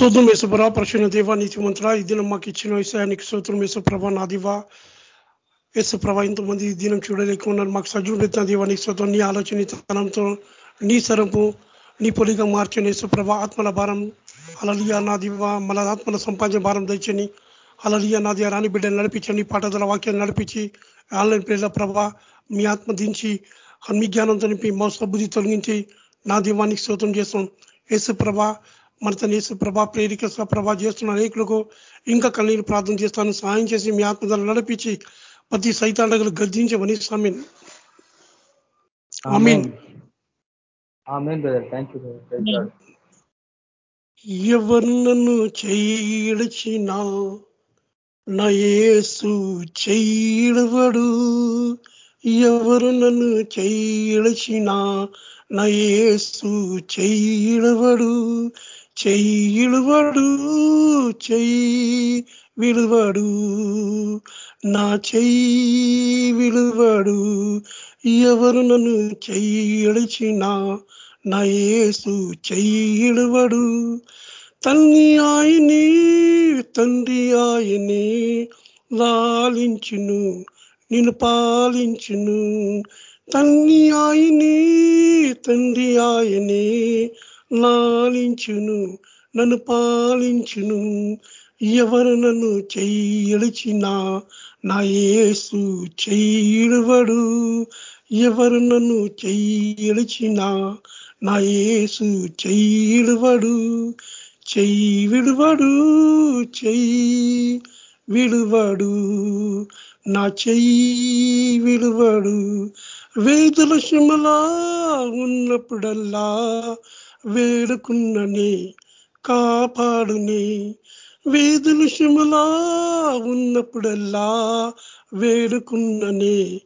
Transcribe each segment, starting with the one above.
సూత్రం యేసుప్రభ ప్రశ్న దేవా నీతిమంతుడా ఈ దినం మాకు ఇచ్చిన విషయానికి సూత్రం యేసుప్రభ నా దివ యేసుప్రభ ఇంతమంది ఈ దినం చూడలేకున్నారు మాకు సజీవెత్తిన దేవ నీ స్తోత్రం నీ ఆలోచన తనంతో నీ సరపు నీ పొలిగా మార్చిన యేసుప్రభ ఆత్మల భారం అలలియా నా దివ మన ఆత్మల సంపాదన భారం తెచ్చని అలలియా నా దివా రాని బిడ్డలు నడిపించండి పాఠదల వాక్యాలు నడిపించి ఆన్లైన్ ప్రేల ప్రభ మీ ఆత్మ దించి మీ జ్ఞానంతో నింపి మోస బుద్ధి తొలగించి నా దీవానికి స్తోత్రం చేస్తాం యేసుప్రభ మన తన యేసు ప్రభా ప్రేరిక ప్రభా చేస్తున్న అనేకులకు ఇంకా కన్నీరు ప్రార్థన చేస్తాను సహాయం చేసి మీ ఆత్మదాలు నడిపించి ప్రతి సైతాండగలు గర్జించమని స్వామి. ఎవరు నన్ను చేయడచినా నా యేసు చేయడవడు. ఎవరు నన్ను చేయడచినా నా యేసు చేయడవడు. చెయ్యిడువడు చెయ్యి విలువడు. నా చెయ్యి విలువడు ఎవరు నన్ను చెయ్యిడిచినా నా యేసు విలువడు తల్లి ఆయని తండ్రి ఆయని లాలించును నిన్ను పాలించును. తల్లి ఆయని తండ్రి ఆయనే లాలించును నన్ను పాలించును. ఎవరు నన్ను చెయ్యడిచినా నా యేసు చెయ్యిడువడు ఎవరు నన్ను చెయ్యడిచినా నా యేసు చెయ్యిడువడు చెయ్యి విడువడు చెయ్యి విడువడు నా చెయ్యి విడువడు వేదుల శిమలా ఉన్నప్పుడల్లా వేడుకున్నని కాపాడుని. వేదులు శిమలా ఉన్నప్పుడల్లా వేడుకున్నని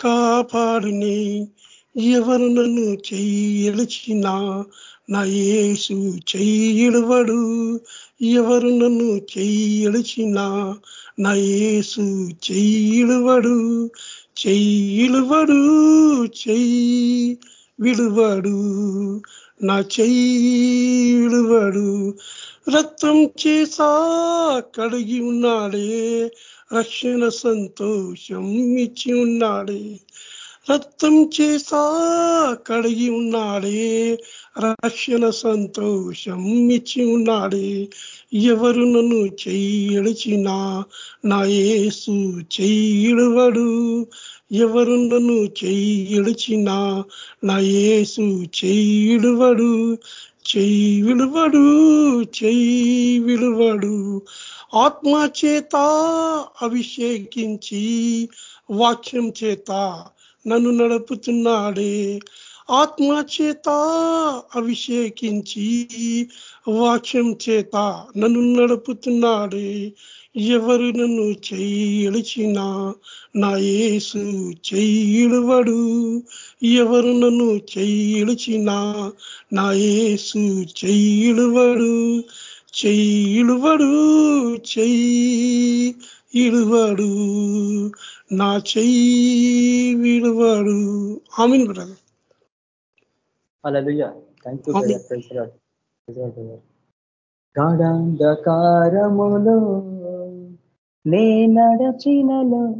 కాపాడుని. ఎవరు నన్ను చెయ్యలిచినా నా యేసు చెయ్యడవడు ఎవరు నన్ను చెయ్యలిచినా నా యేసు చెయ్యడవడు చెయ్యిలువడు చెయ్యి విడువడు. నా చెయ్యిడువడు రక్తం చేసా కడిగి ఉన్నాడే. రక్షణ సంతోషం ఇచ్చి ఉన్నాడే. రక్తం చేసా కడిగి ఉన్నాడే. రక్షణ సంతోషం ఇచ్చి ఉన్నాడే. ఎవరు నన్ను చెయ్యడిచినా నా యేసు చెయ్యిడువడు ఎవరు నన్ను చెయ్యిడిచినా నా యేసు చెయ్యిడువడు చెయ్యి విలువడు చెయ్యి విలువడు. ఆత్మ చేత అభిషేకించి వాక్యం చేత నన్ను నడుపుతున్నాడే. ఆత్మ చేత అభిషేకించి వాక్యం చేత నన్ను నడుపుతున్నాడే. ఎవరు నన్ను చెయ్యిడిచినా నా యేసు చెయ్యిడువడు ఎవరు నన్ను చెయ్యిడిచినా నా యేసు చెయ్యిడువడు చెయ్యిడువడు చెయ్యి ఇడువడు నా చెయ్యి విడువడు ఆమెను బ్రదర్. అలా థ్యాంక్ యూ గాఢాంధకారములో నే నడచినలో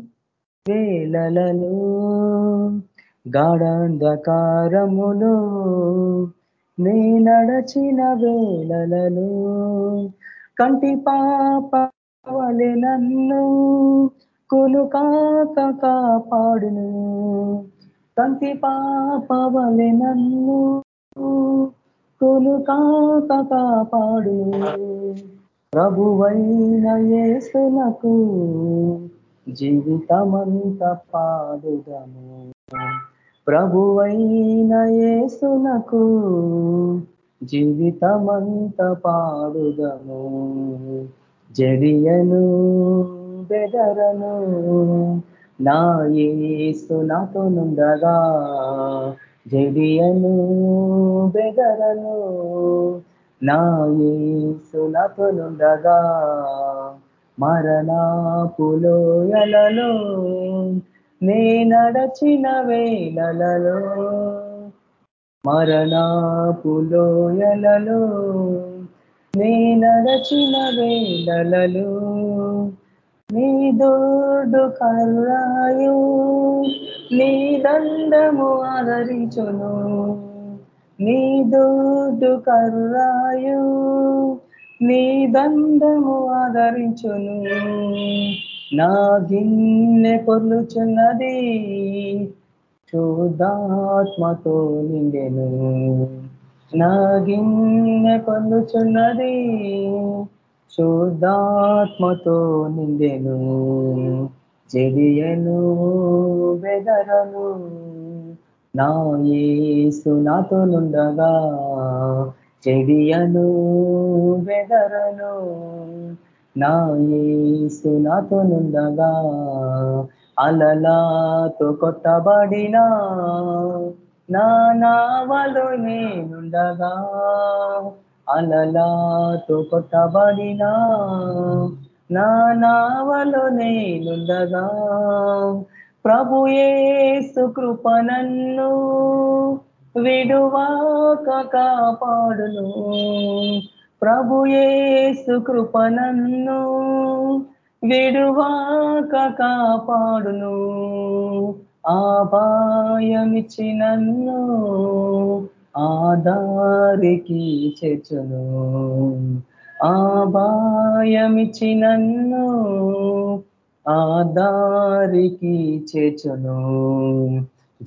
వేళలలో గాఢాంధకారములో నే నడచిన వేళలలో కంటి పాప వలె నన్ను కొలు కాక కాపాడును. కంటి పాప వలె నన్ను కొలు కాక కాపాడు ప్రభువైన యేసునకు జీవితమంత పాడుదము. ప్రభువైన యేసునకు జీవితమంత పాడుదము. జడియను బెదరను నా ఏసు నాతో నుండగా. జడియను బెదరను నా మరణాపులోయలలో నే నడచిన వేళలలో మరణాపులోయలలో నే నడచిన వేళలలో నీ దోడు కర్రాయు నీ దండము ఆదరించును. నీ దోడు కర్రాయు నీ దండము ఆదరించును. నా గిన్నె పొర్లుచున్నది శుద్ధాత్మతో నిండెను. నా గిన్నె పొందుచున్నది శుద్ధాత్మతో నిండెను. చెడియను బెదరను నా యేసు నాతో నుండగా చెడియను వెదరను. నా యేసు నాతో నుండగా అలలాతో కొట్టబడినా నా నావలో నేనుండగా అలలాతో కొట్టబడినా నా నావలో నేనుండగా ప్రభుయేసు కృపనన్ను విడువాక కాపాడును. ప్రభుయేసు కృపనన్ను విడువాక కాపాడును. ఆపాయమిచ్చి నన్ను ఆధారికి చెచును ఆబాయమిచ్చి నన్ను ఆదారికి చేచును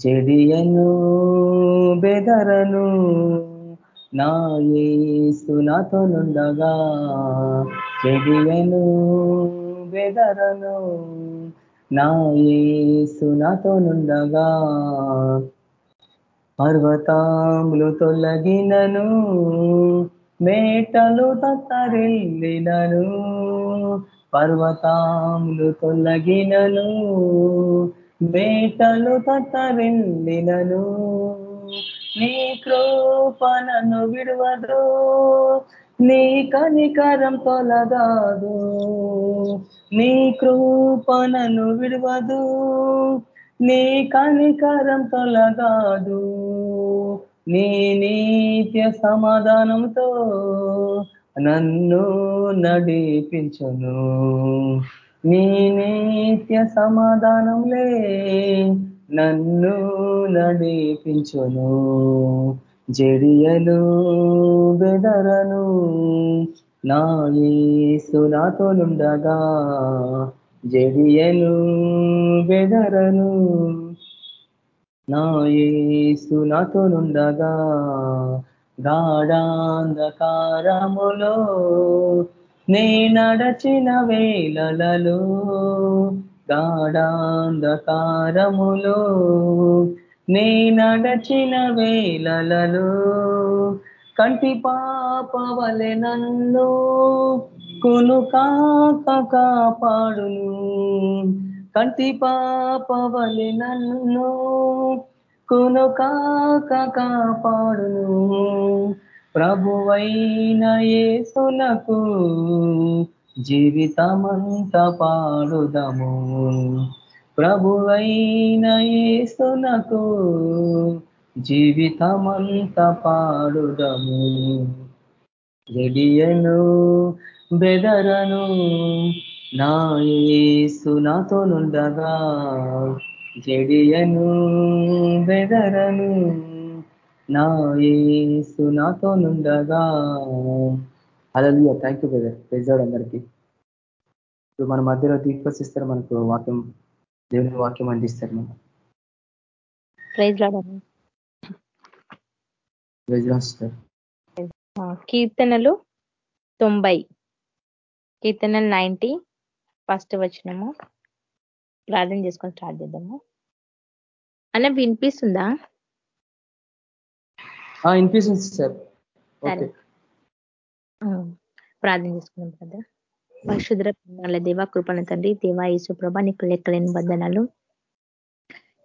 చెడియను బెదరను. నా ఏసు నాతో చెడియను బెదరను. నా ఏసు నాతో పర్వతాములు తొలగినను మేటలు తత్తరిల్లినను. పర్వతాములు తొలగినను మేటలు తత్తరిల్లినను నీ కృపణను విడువదు నీ కనికరం తొలగాదు. నీ కృపణను విడువదు నీ కనికరం తొలగాదు. నీ నీత్య సమాధానంతో నన్ను నడిపించను. నీ నిత్య సమాధానంలే నన్ను నడిపించును. జడియలు బెదరను నా ఏసు నాతో జడియలు బెదరను నా ఏసు నాతో గాఢాంధకారములో నే నడచిన వేళలలో గాఢాంధకారములో నే నడచిన వేళలలో కంటి పాపవలె నన్ను కును కాక కాపాడును. కంటి పాపవలె నన్ను కును కాక కాపాడును. ప్రభువైన ఏసునకు జీవితమంత పాడుదము. ప్రభువైన ఏసునకు జీవితమంత పాడుదము. ఎడియను బెదరను నా ఏసు నాతో నుండగా జడియను బెదరను నా ఏసు నాతో నుండగా. అలలియ థ్యాంక్ యూ బ్రదర్ ప్రెజాడు అందరికీ. ఇప్పుడు మన మధ్యలో దీపసిస్తారు మనకు వాక్యం దేవుని వాక్యం అందిస్తారు మనం. కీర్తనలు తొంభై. కీర్తనలు నైంటీ ఫస్ట్ వచ్చినము ప్రార్థన చేసుకొని స్టార్ట్ చేద్దాము. అన్న వినిపిస్తుందా? వినిపిస్తుంది సార్. సరే. ప్రార్థన చేసుకున్నాం కదా పరిశుద్ర ప్రణాల దేవ కృపణ తండ్రి దేవా యేసు ప్రభ నీకు లెక్కలేని బంధనాలు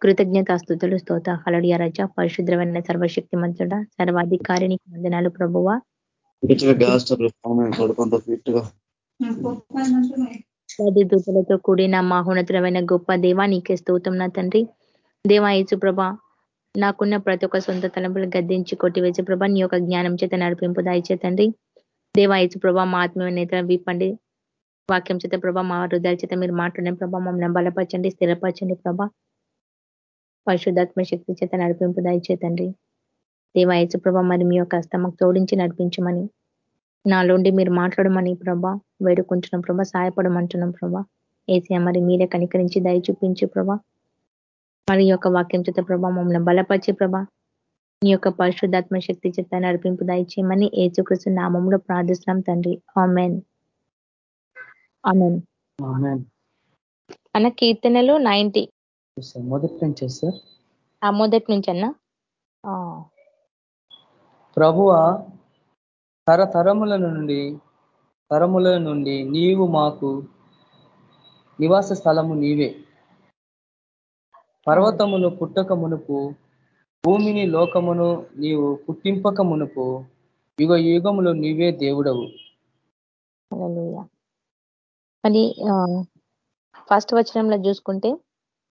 కృతజ్ఞతాస్తుతులు స్తోత హలడియ రజ పరిశుద్రమైన సర్వశక్తి మంతుడ సర్వాధికారి నీకు వందనాలు ప్రభువ. దూతలతో కూడిన మహోన్నతమైన గొప్ప దేవా నీకే స్తోతం నా తండ్రి. దేవా యేసు ప్రభ నాకున్న ప్రతి ఒక్క సొంత తలంపులు గద్దించి కొట్టివేసే ప్రభ నీ యొక్క జ్ఞానం చేత నడిపింపు దాయిచే తండ్రి. దేవాయచు ప్రభా మా ఆత్మీయ నేత విప్పండి వాక్యం చేత ప్రభా మా హృదయాల చేత మీరు మాట్లాడిన ప్రభ మమ్మల్ని బలపరచండి స్థిరపరచండి ప్రభా. పరిశుద్ధాత్మ శక్తి చేత నడిపింపు తండ్రి. దేవాయచు ప్రభా మరి మీ యొక్క హస్తమకు తోడించి నడిపించమని నాలోండి మీరు మాట్లాడమని ప్రభా వేడుకుంటున్నాం ప్రభా సహాయపడమంటున్నాం ప్రభా. ఏసీ మరి మీరే కనికరించి దయ చూపించి ప్రభా. మరి యొక్క వాక్యం చేత ప్రభా మమ్మల్ని బలపరిచే ప్రభా. మీ యొక్క పరిశుద్ధాత్మ శక్తి చేత నడిపింపు దయచేయమని ఏచుకృష్ణ నామంలో ప్రార్థిస్తున్నాం తండ్రి. ఆమెన్. ఆమెన్. అన్న కీర్తనలు నైన్టీ మొదటి నుంచి సార్ ఆ మొదటి నుంచి అన్న. ప్రభువ తరతరముల నుండి తరముల నుండి నీవు మాకు నివాస స్థలము నీవే. పర్వతమును పుట్టక మునుపు భూమిని లోకమును నీవు పుట్టింపక మునుపు యుగ యుగములు నీవే దేవుడవు. అది ఫస్ట్ వచనంలో చూసుకుంటే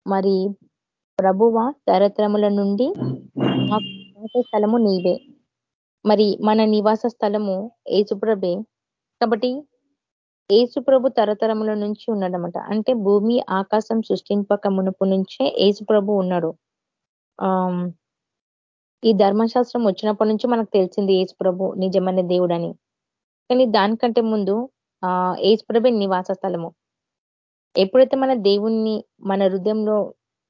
మరి ప్రభువ తరతరముల నుండి స్థలము నీవే. మరి మన నివాస స్థలము ఏసుప్రభే కాబట్టి ఏసుప్రభు తరతరముల నుంచి ఉన్నాడనమాట అంటే భూమి ఆకాశం సృష్టింపక మునుపు నుంచే ఏసుప్రభు ఉన్నాడు. ఈ ధర్మశాస్త్రం వచ్చినప్పటి నుంచి మనకు తెలిసింది ఏసుప్రభు నిజమైన దేవుడని. కానీ దానికంటే ముందు ఆ ఏసుప్రభే నివాస స్థలము. ఎప్పుడైతే మన దేవుణ్ణి మన హృదయంలో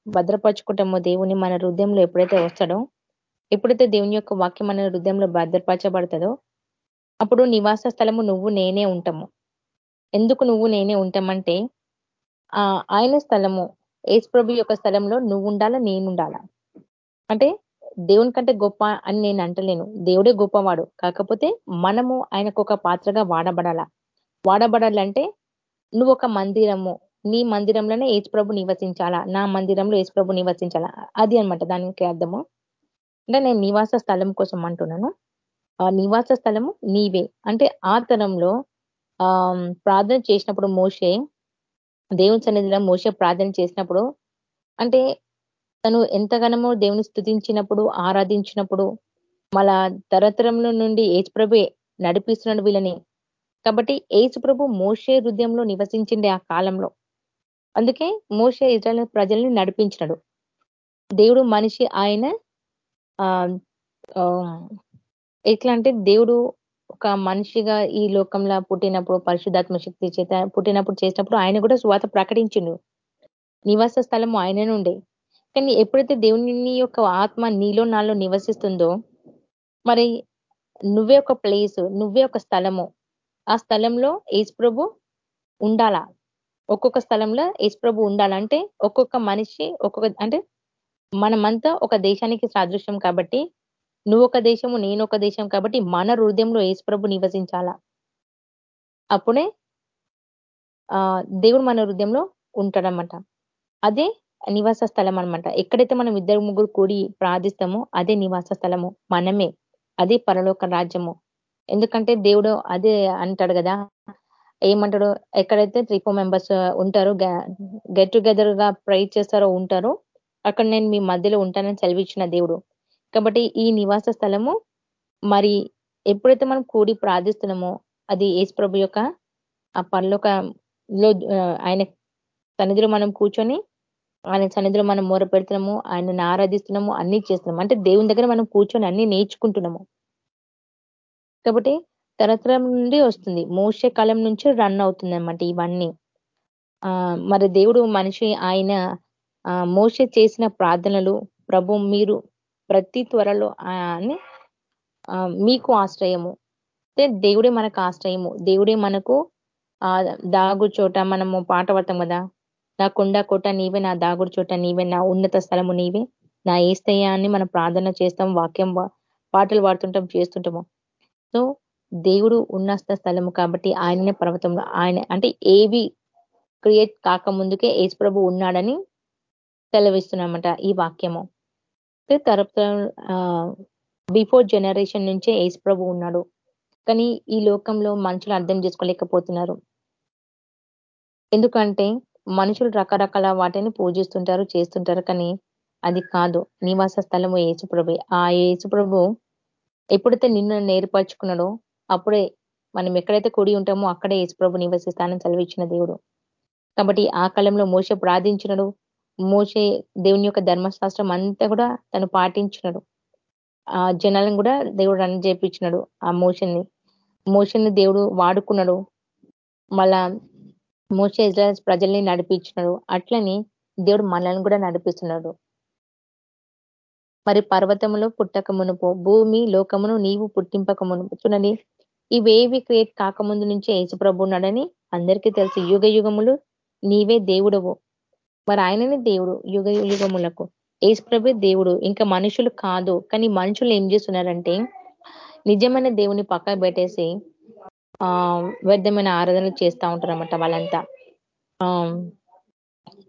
భద్రపరచుకుంటామో దేవుని మన హృదయంలో ఎప్పుడైతే వస్తాడో ఎప్పుడైతే దేవుని యొక్క వాక్యం మన హృదయంలో భద్రపరచబడతాదో అప్పుడు నివాస స్థలము నువ్వు నేనే ఉంటాము. ఎందుకు నువ్వు నేనే ఉంటామంటే ఆ ఆయన స్థలము ఏసుప్రభు యొక్క స్థలంలో నువ్వు ఉండాలా నేను ఉండాలా? అంటే దేవుని కంటే గొప్ప అని నేను అంటలేను. దేవుడే గొప్పవాడు. కాకపోతే మనము ఆయనకు ఒక పాత్రగా వాడబడాలా? వాడబడాలంటే నువ్వు ఒక మందిరము నీ మందిరంలోనే ఏసుప్రభు నివసించాలా? నా మందిరంలో ఏసుప్రభు నివసించాలా? అది అనమాట దానికి అర్థము. అంటే నేను నివాస స్థలం కోసం అంటున్నాను. ఆ నివాస స్థలము నీవే. అంటే ఆ తరంలో ఆ ప్రార్థన చేసినప్పుడు మోసే దేవుని సన్నిధిలో మోసే ప్రార్థన చేసినప్పుడు అంటే తను ఎంతగానో దేవుని స్థుతించినప్పుడు ఆరాధించినప్పుడు మళ్ళా తరతరంలో నుండి ఏసుప్రభు నడిపిస్తున్నాడు వీళ్ళని. కాబట్టి ఏసుప్రభు మోసే హృదయంలో నివసించిండే ఆ కాలంలో. అందుకే మోసే ఇజ్రాయల్ ప్రజల్ని నడిపించినాడు. దేవుడు మనిషి ఆయన ఎట్లా అంటే దేవుడు ఒక మనిషిగా ఈ లోకంలో పుట్టినప్పుడు పరిశుధాత్మ శక్తి చేత పుట్టినప్పుడు చేసినప్పుడు ఆయన కూడా స్వాత ప్రకటించిండు. నివాస స్థలము ఆయన నుండే. కానీ ఎప్పుడైతే దేవుని యొక్క ఆత్మ నీలో నాలో నివసిస్తుందో మరి నువ్వే ఒక ప్లేస్ నువ్వే ఒక స్థలము. ఆ స్థలంలో ఏసుప్రభు ఉండాలా? ఒక్కొక్క స్థలంలో ఏసుప్రభు ఉండాలంటే ఒక్కొక్క మనిషి ఒక్కొక్క అంటే మనమంతా ఒక దేశానికి సాదృశ్యం కాబట్టి నువ్వు ఒక దేశము నేను ఒక దేశం కాబట్టి మన హృదయంలో ఏసుప్రభు నివసించాలా? అప్పుడే ఆ దేవుడు మన హృదయంలో ఉంటాడనమాట అదే నివాస స్థలం అనమాట ఎక్కడైతే మనం ఇద్దరు ముగ్గురు కూడి ప్రార్థిస్తామో అదే నివాస స్థలము. మనమే. అదే పరలోక రాజ్యము. ఎందుకంటే దేవుడు అదే అంటాడు కదా. ఏమంటాడు? ఎక్కడైతే త్రీ ఫోర్ మెంబర్స్ ఉంటారో గెట్ టుగెదర్గా ప్రే చేస్తారో ఉంటారో అక్కడ నేను మీ మధ్యలో ఉంటానని సెలవిచ్చిన దేవుడు. కాబట్టి ఈ నివాస స్థలము మరి ఎప్పుడైతే మనం కూడి ప్రార్థిస్తున్నామో అది ఏసుప్రభు యొక్క ఆ పరలోకంలో ఆయన సన్నిధిలో మనం కూర్చొని ఆయన సన్నిధిలో మనం మూర పెడుతున్నాము ఆయనను ఆరాధిస్తున్నాము అన్ని చేస్తున్నాము. అంటే దేవుని దగ్గర మనం కూర్చొని అన్ని నేర్చుకుంటున్నాము. కాబట్టి తరతరం నుండి వస్తుంది. మోసే కాలం నుంచి రన్ అవుతుంది అనమాట ఇవన్నీ మరి దేవుడు మనిషి ఆయన మోస చేసిన ప్రార్థనలు ప్రభు మీరు ప్రతి త్వరలో అని మీకు ఆశ్రయము. దేవుడే మనకు ఆశ్రయము. దేవుడే మనకు ఆ దాగు చోట మనము పాట పడతాం కదా. నా కొండ కోట నీవే నా దాగుడు చోట నీవే నా ఉన్నత స్థలము నీవే నా ఏస్తయ్యాన్ని మనం ప్రార్థన చేస్తాం వాక్యం పాటలు పాడుతుంటాం చేస్తుంటాము. సో దేవుడు ఉన్నత స్థలము కాబట్టి ఆయననే పర్వతంలో ఆయన అంటే ఏవి క్రియేట్ కాకముందుకే ప్రభు ఉన్నాడని సెలవిస్తున్నామట ఈ వాక్యము. తరపు బిఫోర్ జనరేషన్ నుంచే ప్రభు ఉన్నాడు. కానీ ఈ లోకంలో మనుషులు అర్థం చేసుకోలేకపోతున్నారు. ఎందుకంటే మనుషులు రకరకాల వాటిని పూజిస్తుంటారు చేస్తుంటారు కానీ అది కాదు. నివాస స్థలము ఏసుప్రభు ఆ ఏసుప్రభు ఎప్పుడైతే నిన్ను నేర్పరచుకున్నాడో అప్పుడే మనం ఎక్కడైతే కూడి ఉంటామో అక్కడే యేసుప్రభు నివసిస్తానని సెలవిచ్చిన దేవుడు. కాబట్టి ఆ కాలంలో మోస ప్రార్థించినడు. మోసే దేవుని యొక్క ధర్మశాస్త్రం అంతా కూడా తను పాటించినాడు. ఆ జనాలను కూడా దేవుడు రన్ చేపించినాడు ఆ మోషన్ని మోషన్ని దేవుడు వాడుకున్నాడు. మళ్ళా మోసే ఇజ్రాయల్స్ ప్రజల్ని నడిపించినాడు. అట్లని దేవుడు మనల్ని కూడా నడిపిస్తున్నాడు. మరి పర్వతములో పుట్టక మునుపు భూమి లోకమును నీవు పుట్టింపక మునుపు చూడండి ఇవేవి క్రియేట్ కాకముందు నుంచే యేసుప్రభు ఉన్నాడని అందరికీ తెలుసు. యుగ యుగములు నీవే దేవుడవు. మరి ఆయననే దేవుడు యుగ యుగములకు. యేసుప్రభు దేవుడు. ఇంకా మనుషులు కాదు. కానీ మనుషులు ఏం చేస్తున్నారంటే నిజమైన దేవుని పక్క పెట్టేసి ఆ వ్యర్థమైన ఆరాధనలు చేస్తూ ఉంటారన్నమాట వాళ్ళంతా. ఆ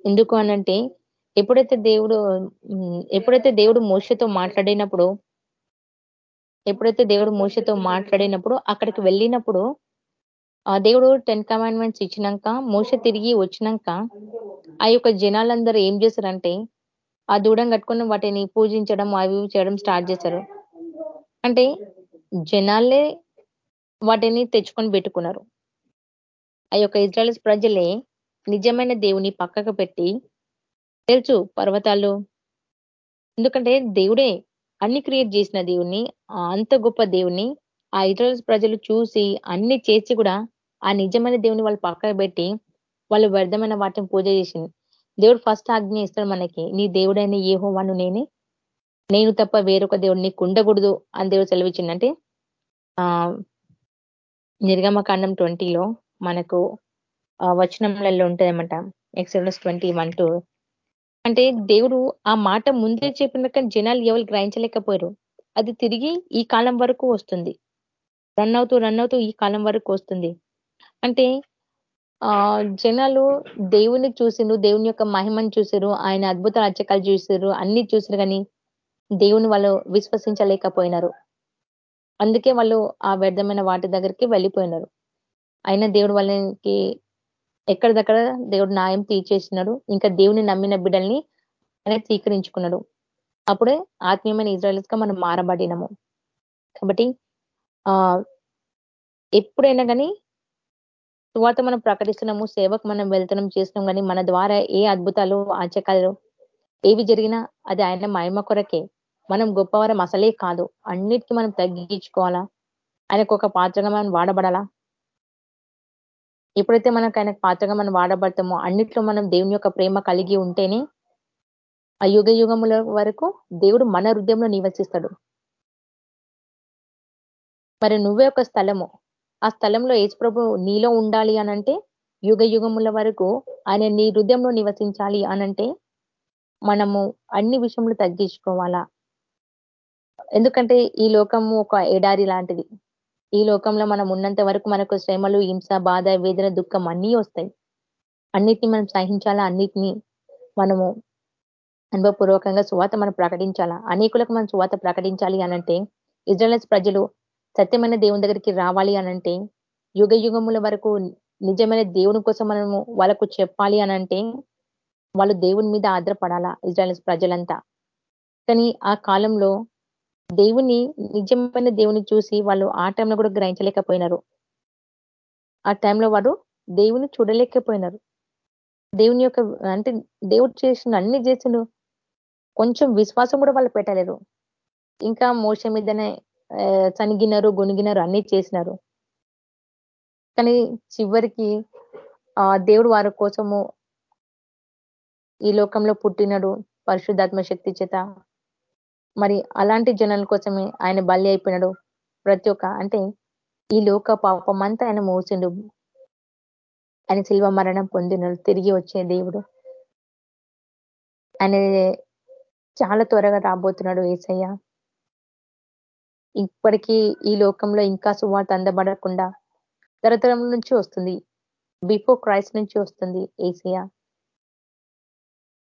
ఎందుకు అనంటే ఎప్పుడైతే దేవుడు ఎప్పుడైతే దేవుడు మోసతో మాట్లాడినప్పుడు ఎప్పుడైతే దేవుడు మోసతో మాట్లాడినప్పుడు అక్కడికి వెళ్ళినప్పుడు ఆ దేవుడు టెన్ కమాండ్మెంట్స్ ఇచ్చినాక మోస తిరిగి వచ్చినాక ఆ యొక్క జనాలందరూ ఏం చేశారంటే ఆ దూడం కట్టుకుని వాటిని పూజించడం అవి చేయడం స్టార్ట్ చేశారు. అంటే జనాలే వాటిని తెచ్చుకొని పెట్టుకున్నారు. ఆ యొక్క ఇజ్రాయల్స్ ప్రజలే నిజమైన దేవుని పక్కకు పెట్టి తెలుసు పర్వతాలు? ఎందుకంటే దేవుడే అన్ని క్రియేట్ చేసిన దేవుణ్ణి అంత గొప్ప దేవుణ్ణి ఆ ఇజ్రాయల్స్ ప్రజలు చూసి అన్ని చేసి కూడా ఆ నిజమైన దేవుని వాళ్ళు పక్కన పెట్టి వాళ్ళు వ్యర్థమైన వాటిని పూజ చేసింది. దేవుడు ఫస్ట్ ఆజ్ఞ ఇస్తాడు మనకి నీ దేవుడైన ఏ హోవాను నేనే నేను తప్ప వేరొక దేవుడిని కుండకూడదు అని దేవుడు సెలవిచ్చిందంటే ఆ నిర్గమకాండం ట్వంటీలో మనకు వచనంలలో ఉంటుందన్నమాట. ఎక్సలస్ ట్వంటీ వన్ టూ. అంటే దేవుడు ఆ మాట ముందే చెప్పిన కానీ జనాలు ఎవరు గ్రహించలేకపోయారు. అది తిరిగి ఈ కాలం వరకు వస్తుంది. రన్ అవుతూ రన్ అవుతూ ఈ కాలం వరకు వస్తుంది. అంటే ఆ జనాలు దేవుని చూసిరు దేవుని యొక్క మహిమను చూసారు ఆయన అద్భుత అర్చకాలు చూసిరు అన్ని చూసారు కానీ దేవుని వాళ్ళు విశ్వసించలేకపోయినారు. అందుకే వాళ్ళు ఆ వ్యర్థమైన వాటి దగ్గరికి వెళ్ళిపోయినారు. అయినా దేవుడు వాళ్ళకి ఎక్కడిదక్కడ దేవుడు న్యాయం తీర్చేసినాడు. ఇంకా దేవుని నమ్మిన బిడ్డల్ని ఆయన స్వీకరించుకున్నాడు. అప్పుడే ఆత్మీయమైన ఇజ్రాయల్స్గా మనం మారబడినము. కాబట్టి ఆ ఎప్పుడైనా కానీ తువాత మనం ప్రకటిస్తున్నాము సేవకు మనం వెళ్తున్నాం చేస్తున్నాం. కానీ మన ద్వారా ఏ అద్భుతాలు ఆచకాలు ఏవి జరిగినా అది ఆయన మహిమ కొరకే. మనం గొప్పవారం అసలే కాదు. అన్నిటికీ మనం తగ్గించుకోవాలా? ఆయనకు ఒక పాత్రగా మనం వాడబడాలా? ఎప్పుడైతే మనకు ఆయనకు పాత్రగా మనం వాడబడతామో అన్నిట్లో మనం దేవుని యొక్క ప్రేమ కలిగి ఉంటేనే ఆ యుగ యుగముల వరకు దేవుడు మన హృదయంలో నివసిస్తాడు. మరి నువ్వే ఒక స్థలము. ఆ స్థలంలో ప్రభు నీలో ఉండాలి అనంటే యుగ యుగముల వరకు ఆయన నీ హృదయంలో నివసించాలి అనంటే మనము అన్ని విషయంలో తగ్గించుకోవాలా? ఎందుకంటే ఈ లోకము ఒక ఎడారి లాంటిది. ఈ లోకంలో మనం ఉన్నంత వరకు మనకు శ్రమలు హింస బాధ వేదన దుఃఖం అన్నీ వస్తాయి. అన్నిటిని మనం సహించాలా? అన్నిటినీ మనము అనుభవపూర్వకంగా సువాత మనం ప్రకటించాలా? అనేకులకు మనం సువాత ప్రకటించాలి అనంటే ఇజ్రాయల్స్ ప్రజలు సత్యమైన దేవుని దగ్గరికి రావాలి అనంటే యుగ యుగముల వరకు నిజమైన దేవుని కోసం మనము వాళ్ళకు చెప్పాలి అనంటే వాళ్ళు దేవుని మీద ఆధారపడాలా ఇజ్రాయల్స్ ప్రజలంతా. కానీ ఆ కాలంలో దేవుని నిజమైన దేవుని చూసి వాళ్ళు ఆ టైంలో కూడా గ్రహించలేకపోయినారు. ఆ టైంలో వారు దేవుని చూడలేకపోయినారు. దేవుని యొక్క అంటే దేవుడు చేసిన అన్ని చేసిన కొంచెం విశ్వాసం కూడా వాళ్ళు పెట్టలేరు ఇంకా మోస మీదనే చనిగినారు గొనిగినారు అన్ని చేసినారు. కానీ చివరికి ఆ దేవుడు వారి కోసము ఈ లోకంలో పుట్టినడు పరిశుద్ధాత్మ శక్తి చేత. మరి అలాంటి జనాల కోసమే ఆయన బలి అయిపోయినాడు ప్రతి ఒక్క. అంటే ఈ లోక పాపం అంతా ఆయన మోసిండు. ఆయన శిల్వ మరణం పొందినాడు తిరిగి వచ్చే దేవుడు. ఆయన చాలా త్వరగా రాబోతున్నాడు ఏసయ్య. ఇప్పటికీ ఈ లోకంలో ఇంకా సువార్త అందబడకుండా తరతరం నుంచి వస్తుంది. బిఫోర్ క్రైస్ట్ నుంచి వస్తుంది ఏసియా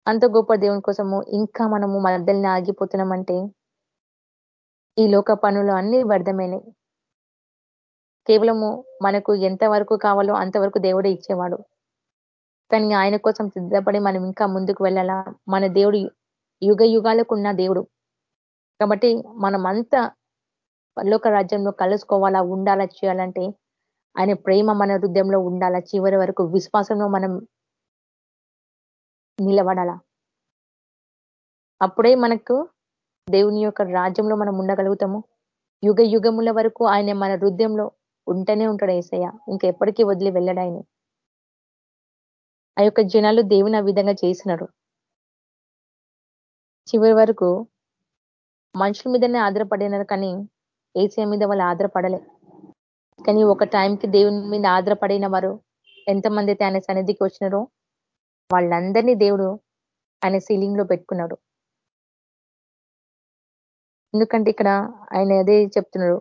అంత గొప్ప దేవుని కోసము ఇంకా మనము మద్దల్ని ఆగిపోతున్నామంటే ఈ లోక పనులు అన్ని వ్యర్థమైనవి కేవలము మనకు ఎంత వరకు కావాలో అంతవరకు దేవుడే ఇచ్చేవాడు. కానీ ఆయన కోసం సిద్ధపడి మనం ఇంకా ముందుకు వెళ్ళాలా? మన దేవుడు యుగ యుగాలకు ఉన్న దేవుడు. కాబట్టి మనం పరలోక రాజ్యంలో కలుసుకోవాలా ఉండాలా చేయాలంటే ఆయన ప్రేమ మన హృదయంలో ఉండాలా చివరి వరకు విశ్వాసంలో మనం నిలబడాలా? అప్పుడే మనకు దేవుని యొక్క రాజ్యంలో మనం ఉండగలుగుతాము. యుగ యుగముల వరకు ఆయన మన హృదయంలో ఉంటూనే ఉంటాడు ఏసయ్య. ఇంకా ఎప్పటికీ వదిలి వెళ్ళడు ఆయన. ఆ యొక్క జనాలు దేవుని ఆ విధంగా చేసినారు. చివరి వరకు మనుషుల మీదనే ఆధారపడినారు కానీ ఏసీ మీద వాళ్ళు ఆధారపడలే. కానీ ఒక టైంకి దేవుని మీద ఆధారపడిన వారు ఎంతమంది అయితే ఆయన సన్నిధికి వచ్చినారో వాళ్ళందరినీ దేవుడు ఆయన సీలింగ్లో పెట్టుకున్నాడు. ఎందుకంటే ఇక్కడ ఆయన అదే చెప్తున్నాడు.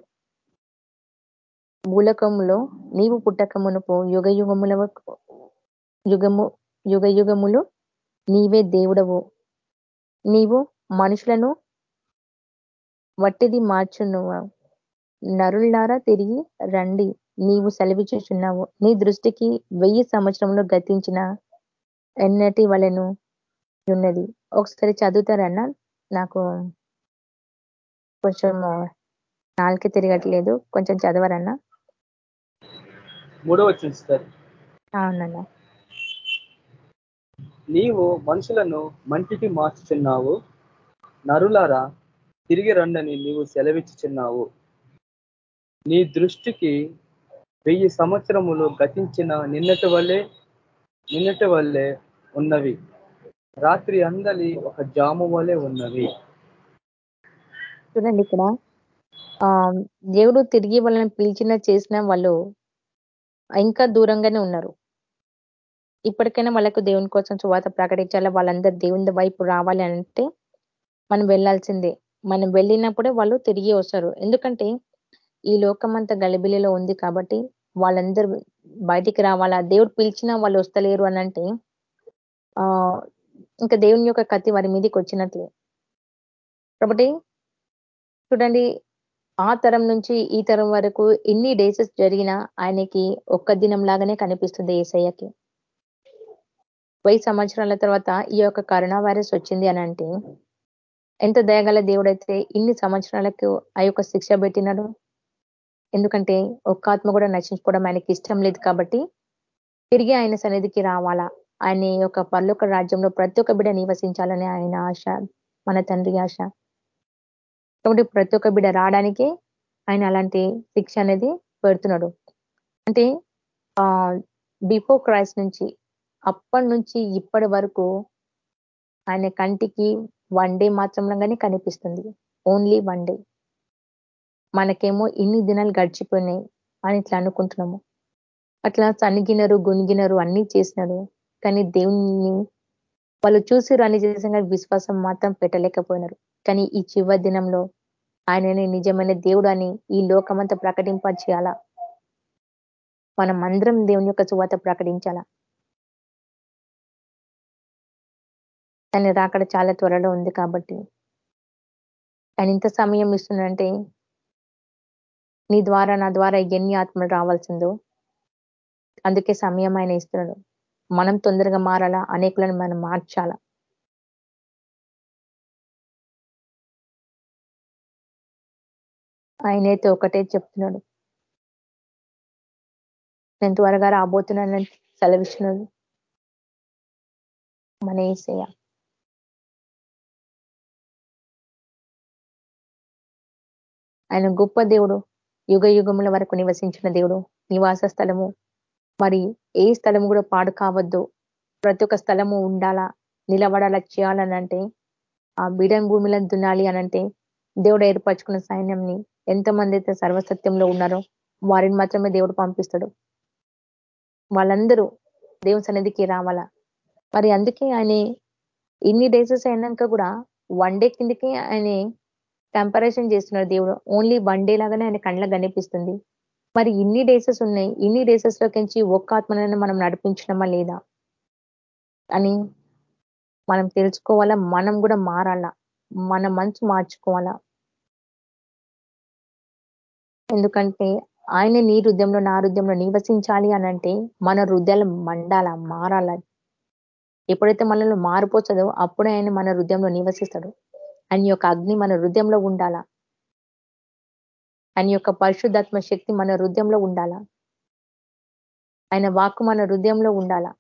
మూలకములో నీవు పుట్టకమునుపు యుగ యుగముల యుగము యుగ యుగములు నీవే దేవుడవు. నీవు మనుషులను వట్టిది మార్చును నరులారా తిరిగి రండి. నీవు సెలవిచ్చుచున్నావు. నీ దృష్టికి వెయ్యి సంవత్సరంలో గతించిన ఎన్నటి వలెను ఉన్నది? ఒకసారి చదువుతారన్నా? నాకు కొంచెం నాలుకే తిరగట్లేదు. కొంచెం చదవరన్నా? మూడో వచ్చింది సార్ అవునన్నా. నీవు మనుషులను మంటికి మార్చుచున్నావు. నరులారా తిరిగి రండని నీవు సెలవిచ్చుచున్నావు. నీ దృష్టికి వెయ్యి సంవత్సరములు గతించిన నిన్నటి వల్లే నిన్నటి వల్లే ఉన్నవి. రాత్రి అందలి ఒక జాము వలె ఉన్నవి. చూడండి ఇక్కడ. ఆ దేవుడు తిరిగి వాళ్ళని పిలిచిన చేసిన వాళ్ళు ఇంకా దూరంగానే ఉన్నారు. ఇప్పటికైనా వాళ్ళకు దేవుని కోసం చువాత ప్రకటించాలా? వాళ్ళందరూ దేవుని వైపు రావాలి అంటే మనం వెళ్ళాల్సిందే. మనం వెళ్ళినప్పుడే వాళ్ళు తిరిగి వస్తారు. ఎందుకంటే ఈ లోకం అంత గలిబిలిలో ఉంది కాబట్టి వాళ్ళందరూ బయటికి రావాలా? దేవుడు పిలిచినా వాళ్ళు వస్తలేరు అని అంటే ఆ ఇంకా దేవుని యొక్క కత్తి వారి మీదకి వచ్చినట్లే. కాబట్టి చూడండి ఆ తరం నుంచి ఈ తరం వరకు ఎన్ని డేసెస్ జరిగినా ఆయనకి ఒక్క దినం లాగానే కనిపిస్తుంది ఏసయ్యకి. వెయ్యి సంవత్సరాల తర్వాత ఈ యొక్క కరోనా వైరస్ వచ్చింది అని అంటే ఎంత దయగల దేవుడైతే ఇన్ని సంవత్సరాలకు ఆ యొక్క శిక్ష పెట్టినాడు? ఎందుకంటే ఒక్క ఆత్మ కూడా నశించుకోవడం ఆయనకి ఇష్టం లేదు కాబట్టి తిరిగి ఆయన సన్నిధికి రావాలా? ఆయన యొక్క పర్లోక రాజ్యంలో ప్రతి ఒక్క బిడ నివసించాలని ఆయన ఆశ మన తండ్రి ఆశ. కాబట్టి ప్రతి ఒక్క బిడ రావడానికి ఆయన అలాంటి శిక్ష అనేది పెడుతున్నాడు. అంటే ఆ బిఫోర్ క్రైస్ట్ నుంచి అప్పటి నుంచి ఇప్పటి వరకు ఆయన కంటికి వన్ డే మాత్రంగానే కనిపిస్తుంది. Only one day. మనకేమో ఇన్ని దినాలు గడిచిపోయినాయి అని ఇట్లా అనుకుంటున్నాము. అట్లా సనిగినరు గునిగినరు అన్ని చేసినారు. కానీ దేవుని వాళ్ళు చూసిరు అన్ని చేసిన విశ్వాసం మాత్రం పెట్టలేకపోయినారు. కానీ ఈ చివరి దినంలో ఆయనని నిజమైన దేవుడు అని ఈ లోకమంతా ప్రకటింపచేయాలా? మనం అందరం దేవుని యొక్క చువాత ప్రకటించాలా? తన రాకడ చాలా త్వరలో ఉంది కాబట్టి. ఆయన ఇంత సమయం ఇస్తుందంటే నీ ద్వారా నా ద్వారా ఎన్ని ఆత్మలు రావాల్సిందో. అందుకే సమయం ఆయన ఇస్తున్నాడు మనం తొందరగా మారాలా? అనేకులను మనం మార్చాలా? ఆయనైతే ఒకటే చెప్తున్నాడు. నేను త్వరగా రాబోతున్నానని సెలవిస్తున్నాడు. మన ఏసయ్య. ఆయన గొప్ప దేవుడు. యుగ యుగముల వరకు నివసించిన దేవుడు నివాస స్థలము. మరి ఏ స్థలము కూడా పాడు కావద్దు. ప్రతి ఒక్క స్థలము ఉండాలా నిలబడాలా చేయాలనంటే ఆ బిడన్ భూమిలను దున్నాలి అనంటే దేవుడు ఏర్పరచుకున్న సైన్యంని ఎంతమంది అయితే సర్వసత్యంలో ఉన్నారో వారిని మాత్రమే దేవుడు పంపిస్తాడు. వాళ్ళందరూ దేవుని సన్నిధికి రావాలా? మరి అందుకే ఆయన ఇన్ని డేసెస్ అయినాక కూడా వన్ డే కిందకి ఆయన కంపారిజన్ చేస్తున్నాడు దేవుడు. ఓన్లీ వన్ డే లాగానే ఆయన కళ్ళకు కనిపిస్తుంది. మరి ఇన్ని డేసెస్ ఉన్నాయి. ఇన్ని డేసెస్ లోకించి ఒక్క ఆత్మనైనా మనం నడిపించడమా లేదా? అని మనం తెలుసుకోవాలా? మనం కూడా మారాలా? మన మనసు మార్చుకోవాలా? ఎందుకంటే ఆయన నీ హృదయంలో నా హృదయంలో నివసించాలి అని అంటే మన హృదయాలు మండాల మారాల? ఎప్పుడైతే మనల్ని మారిపోతుందో అప్పుడే ఆయన మన హృదయంలో నివసిస్తాడు. ఆయన యొక్క అగ్ని మన హృదయంలో ఉండాలా? ఆయన యొక్క పరిశుద్ధాత్మ శక్తి మన హృదయంలో ఉండాలా? ఆయన వాక్కు మన హృదయంలో ఉండాలా?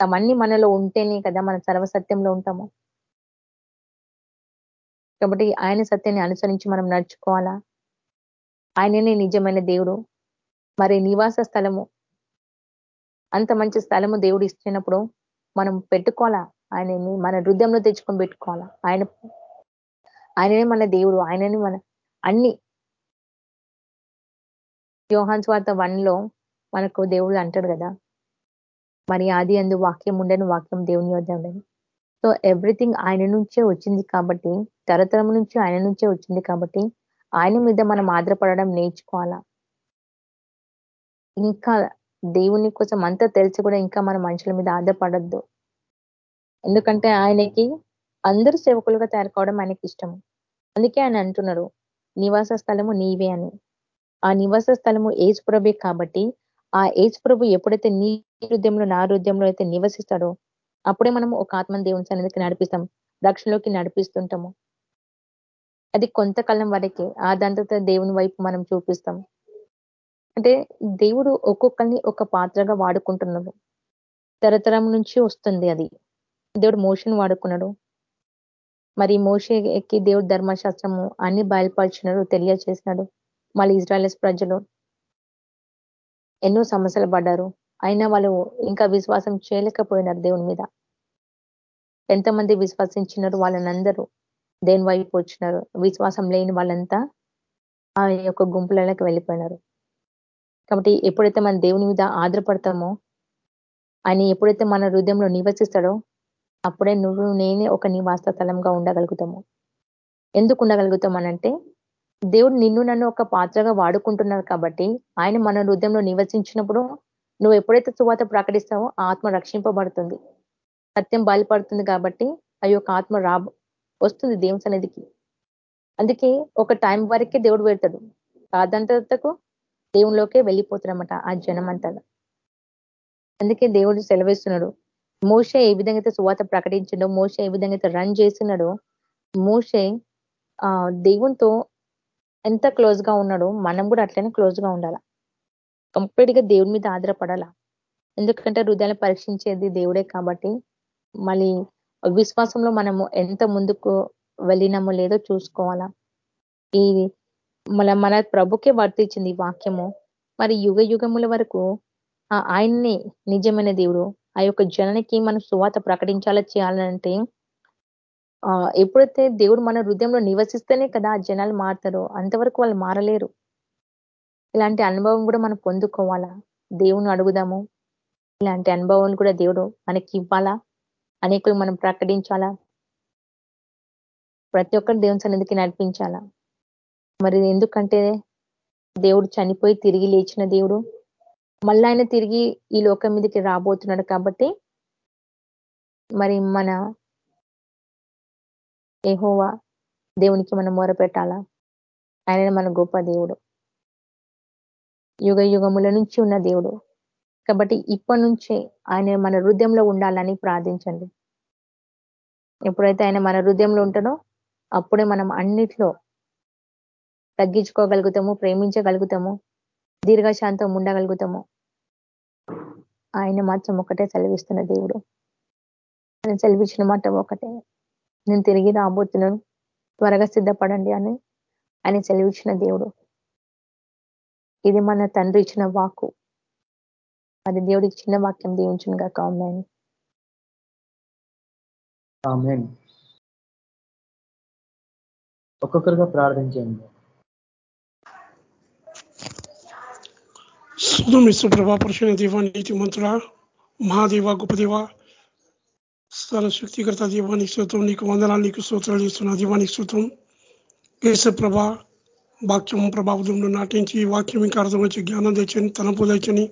అవన్నీ మనలో ఉంటేనే కదా మన సర్వసత్యంలో ఉంటాము. కాబట్టి ఆయన సత్యాన్ని అనుసరించి మనం నడుచుకోవాలా? ఆయననే నిజమైన దేవుడు. మరి నివాస స్థలము అంత మంచి స్థలము దేవుడు ఇచ్చినప్పుడు మనం పెట్టుకోవాలా? ఆయనని మన హృదయంలో తెచ్చుకొని పెట్టుకోవాలా? ఆయన ఆయననే మన దేవుడు ఆయనని మన అన్ని. యోహాన్ స్వార్థ వన్లో మనకు దేవుడు అంటాడు కదా మరి ఆది అందు వాక్యం ఉండని వాక్యం దేవుని వద్ద ఉండని సో ఎవ్రీథింగ్ ఆయన నుంచే వచ్చింది కాబట్టి తరతరం నుంచి ఆయన నుంచే వచ్చింది కాబట్టి ఆయన మీద మనం ఆధారపడడం నేర్చుకోవాలా? ఇంకా దేవుని కోసం అంతా తెలిసి కూడా ఇంకా మన మనుషుల మీద ఆధారపడద్దు. ఎందుకంటే ఆయనకి అందరూ సేవకులుగా తయారు కావడం ఆయనకి ఇష్టం అందుకే ఆయన అంటున్నారు నివాస స్థలము నీవే అని. ఆ నివాస స్థలము ఏజ్ ప్రభే కాబట్టి ఆ ఏజ్ ప్రభు ఎప్పుడైతే నీ హృదయంలో నా హృదయంలో అయితే నివసిస్తాడో అప్పుడే మనం ఒక ఆత్మ దేవుని సన్నిధికి నడిపిస్తాం రక్షణలోకి నడిపిస్తుంటాము. అది కొంతకాలం వరకే ఆ దాంతో దేవుని వైపు మనం చూపిస్తాం. అంటే దేవుడు ఒక్కొక్కరిని ఒక పాత్రగా వాడుకుంటున్నాడు. తరతరం నుంచి వస్తుంది అది. దేవుడు మోషన్ వాడుకున్నాడు. మరి మోషకి దేవుడు ధర్మశాస్త్రము అన్ని బయలుపరిచినాడు తెలియచేసినాడు మళ్ళీ ఇజ్రాయల్స్ ప్రజలు. ఎన్నో సమస్యలు పడ్డారు. అయినా వాళ్ళు ఇంకా విశ్వాసం చేయలేకపోయినారు దేవుని మీద. ఎంతమంది విశ్వసించినారు వాళ్ళనందరూ దేని వైపు వచ్చినారు. విశ్వాసం లేని వాళ్ళంతా ఆ యొక్క గుంపులలోకి వెళ్ళిపోయినారు. కాబట్టి ఎప్పుడైతే మన దేవుని మీద ఆధారపడతామో ఆయన ఎప్పుడైతే మన హృదయంలో నివసిస్తాడో అప్పుడే నువ్వు నేనే ఒక నివాస స్థలంగా ఉండగలుగుతాము. ఎందుకు ఉండగలుగుతాం అనంటే దేవుడు నిన్ను నన్ను ఒక పాత్రగా వాడుకుంటున్నారు కాబట్టి ఆయన మన హృదయంలో నివసించినప్పుడు నువ్వు ఎప్పుడైతే సువాత ప్రకటిస్తావో ఆత్మ రక్షింపబడుతుంది. సత్యం బయలుపడుతుంది కాబట్టి ఆ యొక్క ఆత్మ రా వస్తుంది దేవుని సన్నిధికి. అందుకే ఒక టైం వరకే దేవుడు పెడతాడు ప్రాధాన్యతకు దేవునిలోకే వెళ్ళిపోతారన్నమాట ఆ జనం అంతా అందుకే దేవుడు సెలవేస్తున్నాడు. మోస ఏ విధంగా అయితే సువాత ప్రకటించిండో మోస ఏ విధంగా అయితే రన్ చేసినాడో మోసే ఆ దేవునితో ఎంత క్లోజ్గా ఉన్నాడో మనం కూడా అట్లనే క్లోజ్గా ఉండాల. కంప్లీట్గా దేవుడి మీద ఆధారపడాల. ఎందుకంటే హృదయాన్ని పరీక్షించేది దేవుడే కాబట్టి మళ్ళీ విశ్వాసంలో మనము ఎంత ముందుకు వెళ్ళినామో లేదో చూసుకోవాలా. ఈ మన మన ప్రభుకే వర్తించింది వాక్యము. మరి యుగ యుగముల వరకు ఆయన్ని నిజమైన దేవుడు ఆ యొక్క జనానికి మనం సువాత ప్రకటించాలా చేయాలంటే ఆ ఎప్పుడైతే దేవుడు మన హృదయంలో నివసిస్తేనే కదా ఆ జనాలు మారుతారో అంతవరకు వాళ్ళు మారలేరు. ఇలాంటి అనుభవం కూడా మనం పొందుకోవాలా? దేవుని అడుగుదాము. ఇలాంటి అనుభవం కూడా దేవుడు మనకి ఇవ్వాలా? అనేకులు మనం ప్రకటించాలా? ప్రతి ఒక్కరు దేవుని సన్నిధికి నడిపించాలా? మరి ఎందుకంటే దేవుడు చనిపోయి తిరిగి లేచిన దేవుడు మళ్ళీ ఆయన తిరిగి ఈ లోకం మీదకి రాబోతున్నాడు కాబట్టి మరి మన ఏహోవా దేవునికి మనం మొరపెట్టాలా? ఆయన మన గొప్ప దేవుడు. యుగ యుగముల నుంచి ఉన్న దేవుడు. కాబట్టి ఇప్పటి నుంచే ఆయన మన హృదయంలో ఉండాలని ప్రార్థించండి. ఎప్పుడైతే ఆయన మన హృదయంలో ఉంటాడో అప్పుడే మనం అన్నిట్లో తగ్గించుకోగలుగుతాము ప్రేమించగలుగుతాము దీర్ఘశాంతం ఉండగలుగుతాము. ఆయన మాత్రం ఒకటే సెలవిస్తున్న దేవుడు. ఆయన సెలవిచ్చిన మాట ఒకటే నేను తిరిగి రాబోతున్నాను త్వరగా సిద్ధపడండి అని ఆయన సెలవిచ్చిన దేవుడు. ఇది మన తండ్రి ఇచ్చిన వాకు అది దేవుడికి చిన్న వాక్యం దీవించిన గాక. ఒక్కొక్కరుగా ప్రార్థించండి శుధం ఇసు ప్రభా పురుషుని దేవ నీతి మంత్రుల మహాదేవ గొప్పదేవ సర్వశక్తికర్త దీవానికి సూత్రం నీకు వందనాలు నీకు సూత్రాలు చేస్తున్న దీవానికి సూత్రం కేశప్రభ వాక్యం ప్రభావంలో నాటించి వాక్యం ఇంకా అర్థం వచ్చి జ్ఞానం తెచ్చని తలంపు తెచ్చని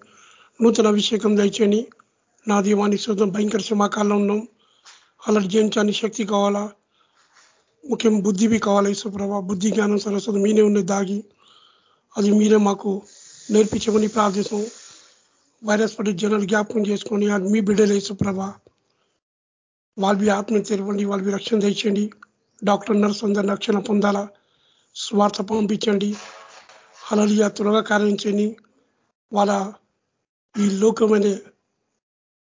నూతన అభిషేకం తెచ్చని నా దీవానికి సూత్రం భయంకర శ్రమాకాలంలో ఉన్నాం అలర్ట్ జయించడానికి శక్తి కావాలా ముఖ్యం బుద్ధివి కావాలా ప్రభా బుద్ధి జ్ఞానం సరస్వతం మీనే ఉన్నది దాగి అది మీరే మాకు నేర్పించమని ప్రార్థిస్తాం వైరస్ పడి జనాలు జ్ఞాపకం చేసుకొని మీ బిడ్డలు యేసుప్రభ వాళ్ళవి ఆత్మ తెరవండి వాళ్ళవి రక్షణ తెచ్చండి డాక్టర్ నర్స్ అందరి రక్షణ పొందాలా? స్వార్థ పంపించండి. అలలియా త్వరగా కారణించండి వాళ్ళ ఈ లోకమైన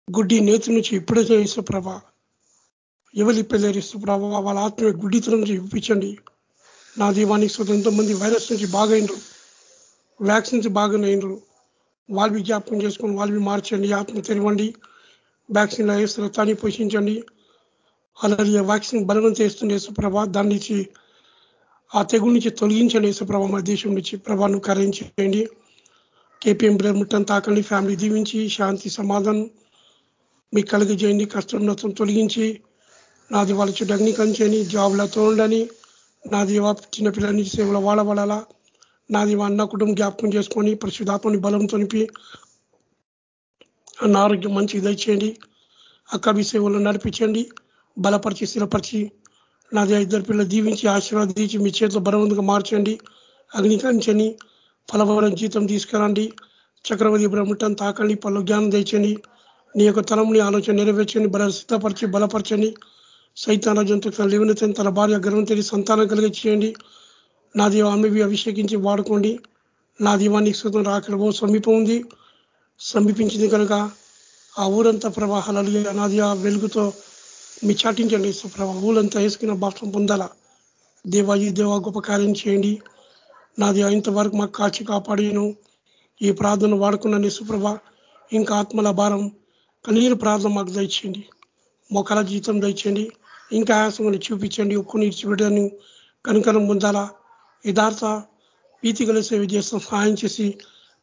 గుడ్డి నేతి నుంచి ఇప్పుడే చేసే ప్రభ ఎవరి పిల్లలు ప్రభావ వాళ్ళ ఆత్మ గుడ్డితనం నుంచి ఇప్పించండి. నా దీవానికి ఎంతో మంది వైరస్ నుంచి బాగైనరు వ్యాక్సిన్స్ బాగానైనరు వాళ్ళవి జ్ఞాపకం చేసుకొని వాళ్ళవి మార్చండి ఆత్మ తెరవండి వ్యాక్సిన్లు వేస్తారు తాని పోషించండి. అలాగే వ్యాక్సిన్ బలవంతం చేస్తుంది యేసుప్రభ దాని నుంచి ఆ తెగుడి నుంచి తొలగించండి యేసుప్రభ మా దేశం నుంచి ప్రభాను కార్యం చేయండి కేపీఎం ముట్టం తాకండి ఫ్యామిలీ దీవించి శాంతి సమాధానం మీకు కలిగజేయండి కష్టం నష్టం తొలగించి నాది వాళ్ళ చుట్టూ అగ్ని జాబ్లతో ఉండని నాది చిన్నపిల్లల సేవలో వాడబడాలా. నాది అన్న కుటుంబం జ్ఞాపకం చేసుకొని పరిశుధాత్మని బలం తొనిపి అన్న ఆరోగ్యం మంచి ఇదయచేయండి అక్క సేవలు నడిపించండి. బలపరిచి స్థిరపరిచి నాది ఇద్దరు పిల్లలు దీవించి ఆశీర్వాదించి మీ చేతిలో బలవంతంగా మార్చండి. అగ్నికరించని ఫలవరం జీతం తీసుకురండి. చక్రవర్తి బ్రహ్మటం తాకండి. పలు జ్ఞానం తెచ్చండి నీ యొక్క తలంని ఆలోచన నెరవేర్చండి. బల సిద్ధపరిచి బలపరచండి. సైతాన జంతు లేవనెత్తని తన భార్య గర్వం తెలియ సంతానం కలిగి చేయండి నా దీవ అభిషేకించి వాడుకోండి. నా దీవానికి సుతం రాకడబో సమీపం ఉంది. సమీపించింది కనుక ఆ ఊరంతా ప్రవాహాలు నాది ఆ వెలుగుతో మీ చాటించండి. సుప్రభ ఊరంతా వేసుకున్న బాప్సం పొందాలా? దేవా ఈ దేవా గొప్ప కార్యం చేయండి. నాది ఇంతవరకు మాకు కాచి కాపాడిను ఈ ప్రార్థన వాడుకున్న సుప్రభ. ఇంకా ఆత్మల భారం కనీరు ప్రార్థన మాకు దయచేయండి. మొక్కల జీతం దయచేయండి. ఇంకా ఆయాసం చూపించండి. ఉక్కు నీడ్చిపెట్టని కనుకనం పొందాలా యథార్థ భీతి గల సేవ చేస్తాం సహాయం చేసి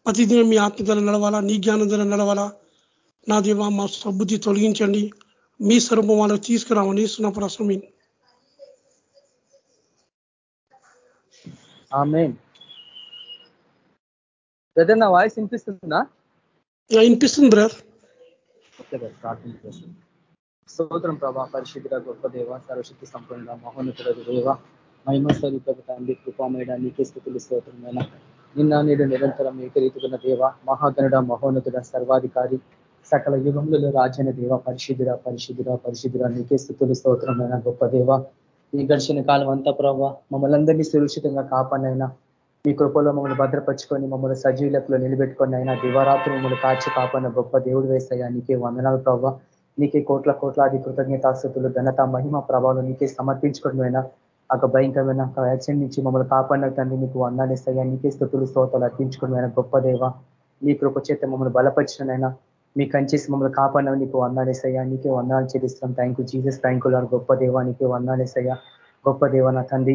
ప్రతిదినం మీ ఆత్మధర నడవాలా నీ జ్ఞానం ధర నడవాలా? నా దేవ మా సబుద్ధి తొలగించండి. మీ స్వరూపం వాళ్ళకి తీసుకురామని ఇస్తున్న ప్రశ్న బ్రదర్ నా వాయిస్ వినిపిస్తుందా? వినిపిస్తుంది బ్రదర్. స్తోత్రం ప్రభా పరిశుద్ధ గొప్ప దేవ సర్వశక్తి సంపన్న మహోన్నతుడ దేవ. మహిమ స్వరూపక తండ్రి కృపామేడ నీకే స్థితులు స్తోత్రమైన నిన్న నేడు నిరంతరం ఏకరీతున్న దేవ మహాగణుడ మహోన్నతుడ సర్వాధికారి సకల యుగములలో రాజైన దేవ పరిశుద్ధుడ పరిశుద్ధుడ పరిశుద్ధుడ నీకే స్థుతులు స్తోత్రమైన గొప్ప దేవ. ఈ గడిచిన కాలం అంతా ప్రభావ మమ్మల్ని అందరినీ సురక్షితంగా కాపాడినైనా మీ కృపలో మమ్మల్ని భద్రపరుచుకొని మమ్మల్ని సజీవులకులో నిలబెట్టుకొని అయినా దివారాత్రి మమ్మల్ని కాచి కాపాడిన గొప్ప దేవుడు వేస్తాయా నీకే వందనాలు ప్రభావ నీకే కోట్ల కోట్లాది కృతజ్ఞతాస్థుతులు ఘనత మహిమ ప్రభావం నీకే సమర్పించుకోవడమైనా ఆ భయంకరమైన యాక్సిడెంట్ నుంచి మమ్మల్ని కాపాడిన తండ్రి నీకు వందాలిస్తాయా నీకే స్థుతులు స్తోతాలు అర్పించుకోవడమైనా గొప్ప దేవ నీ కృప చేత మమ్మల్ని బలపరిచినైనా మీ కంచేసి మమ్మల్ని కాపాడినవి నీకు వందాలేసయ్యా నీకే వందాలు చెల్లిస్తాం thank you Jesus thank you గొప్ప దేవ నీకే వందాలేసయ్యా గొప్ప దేవ నా తండ్రి.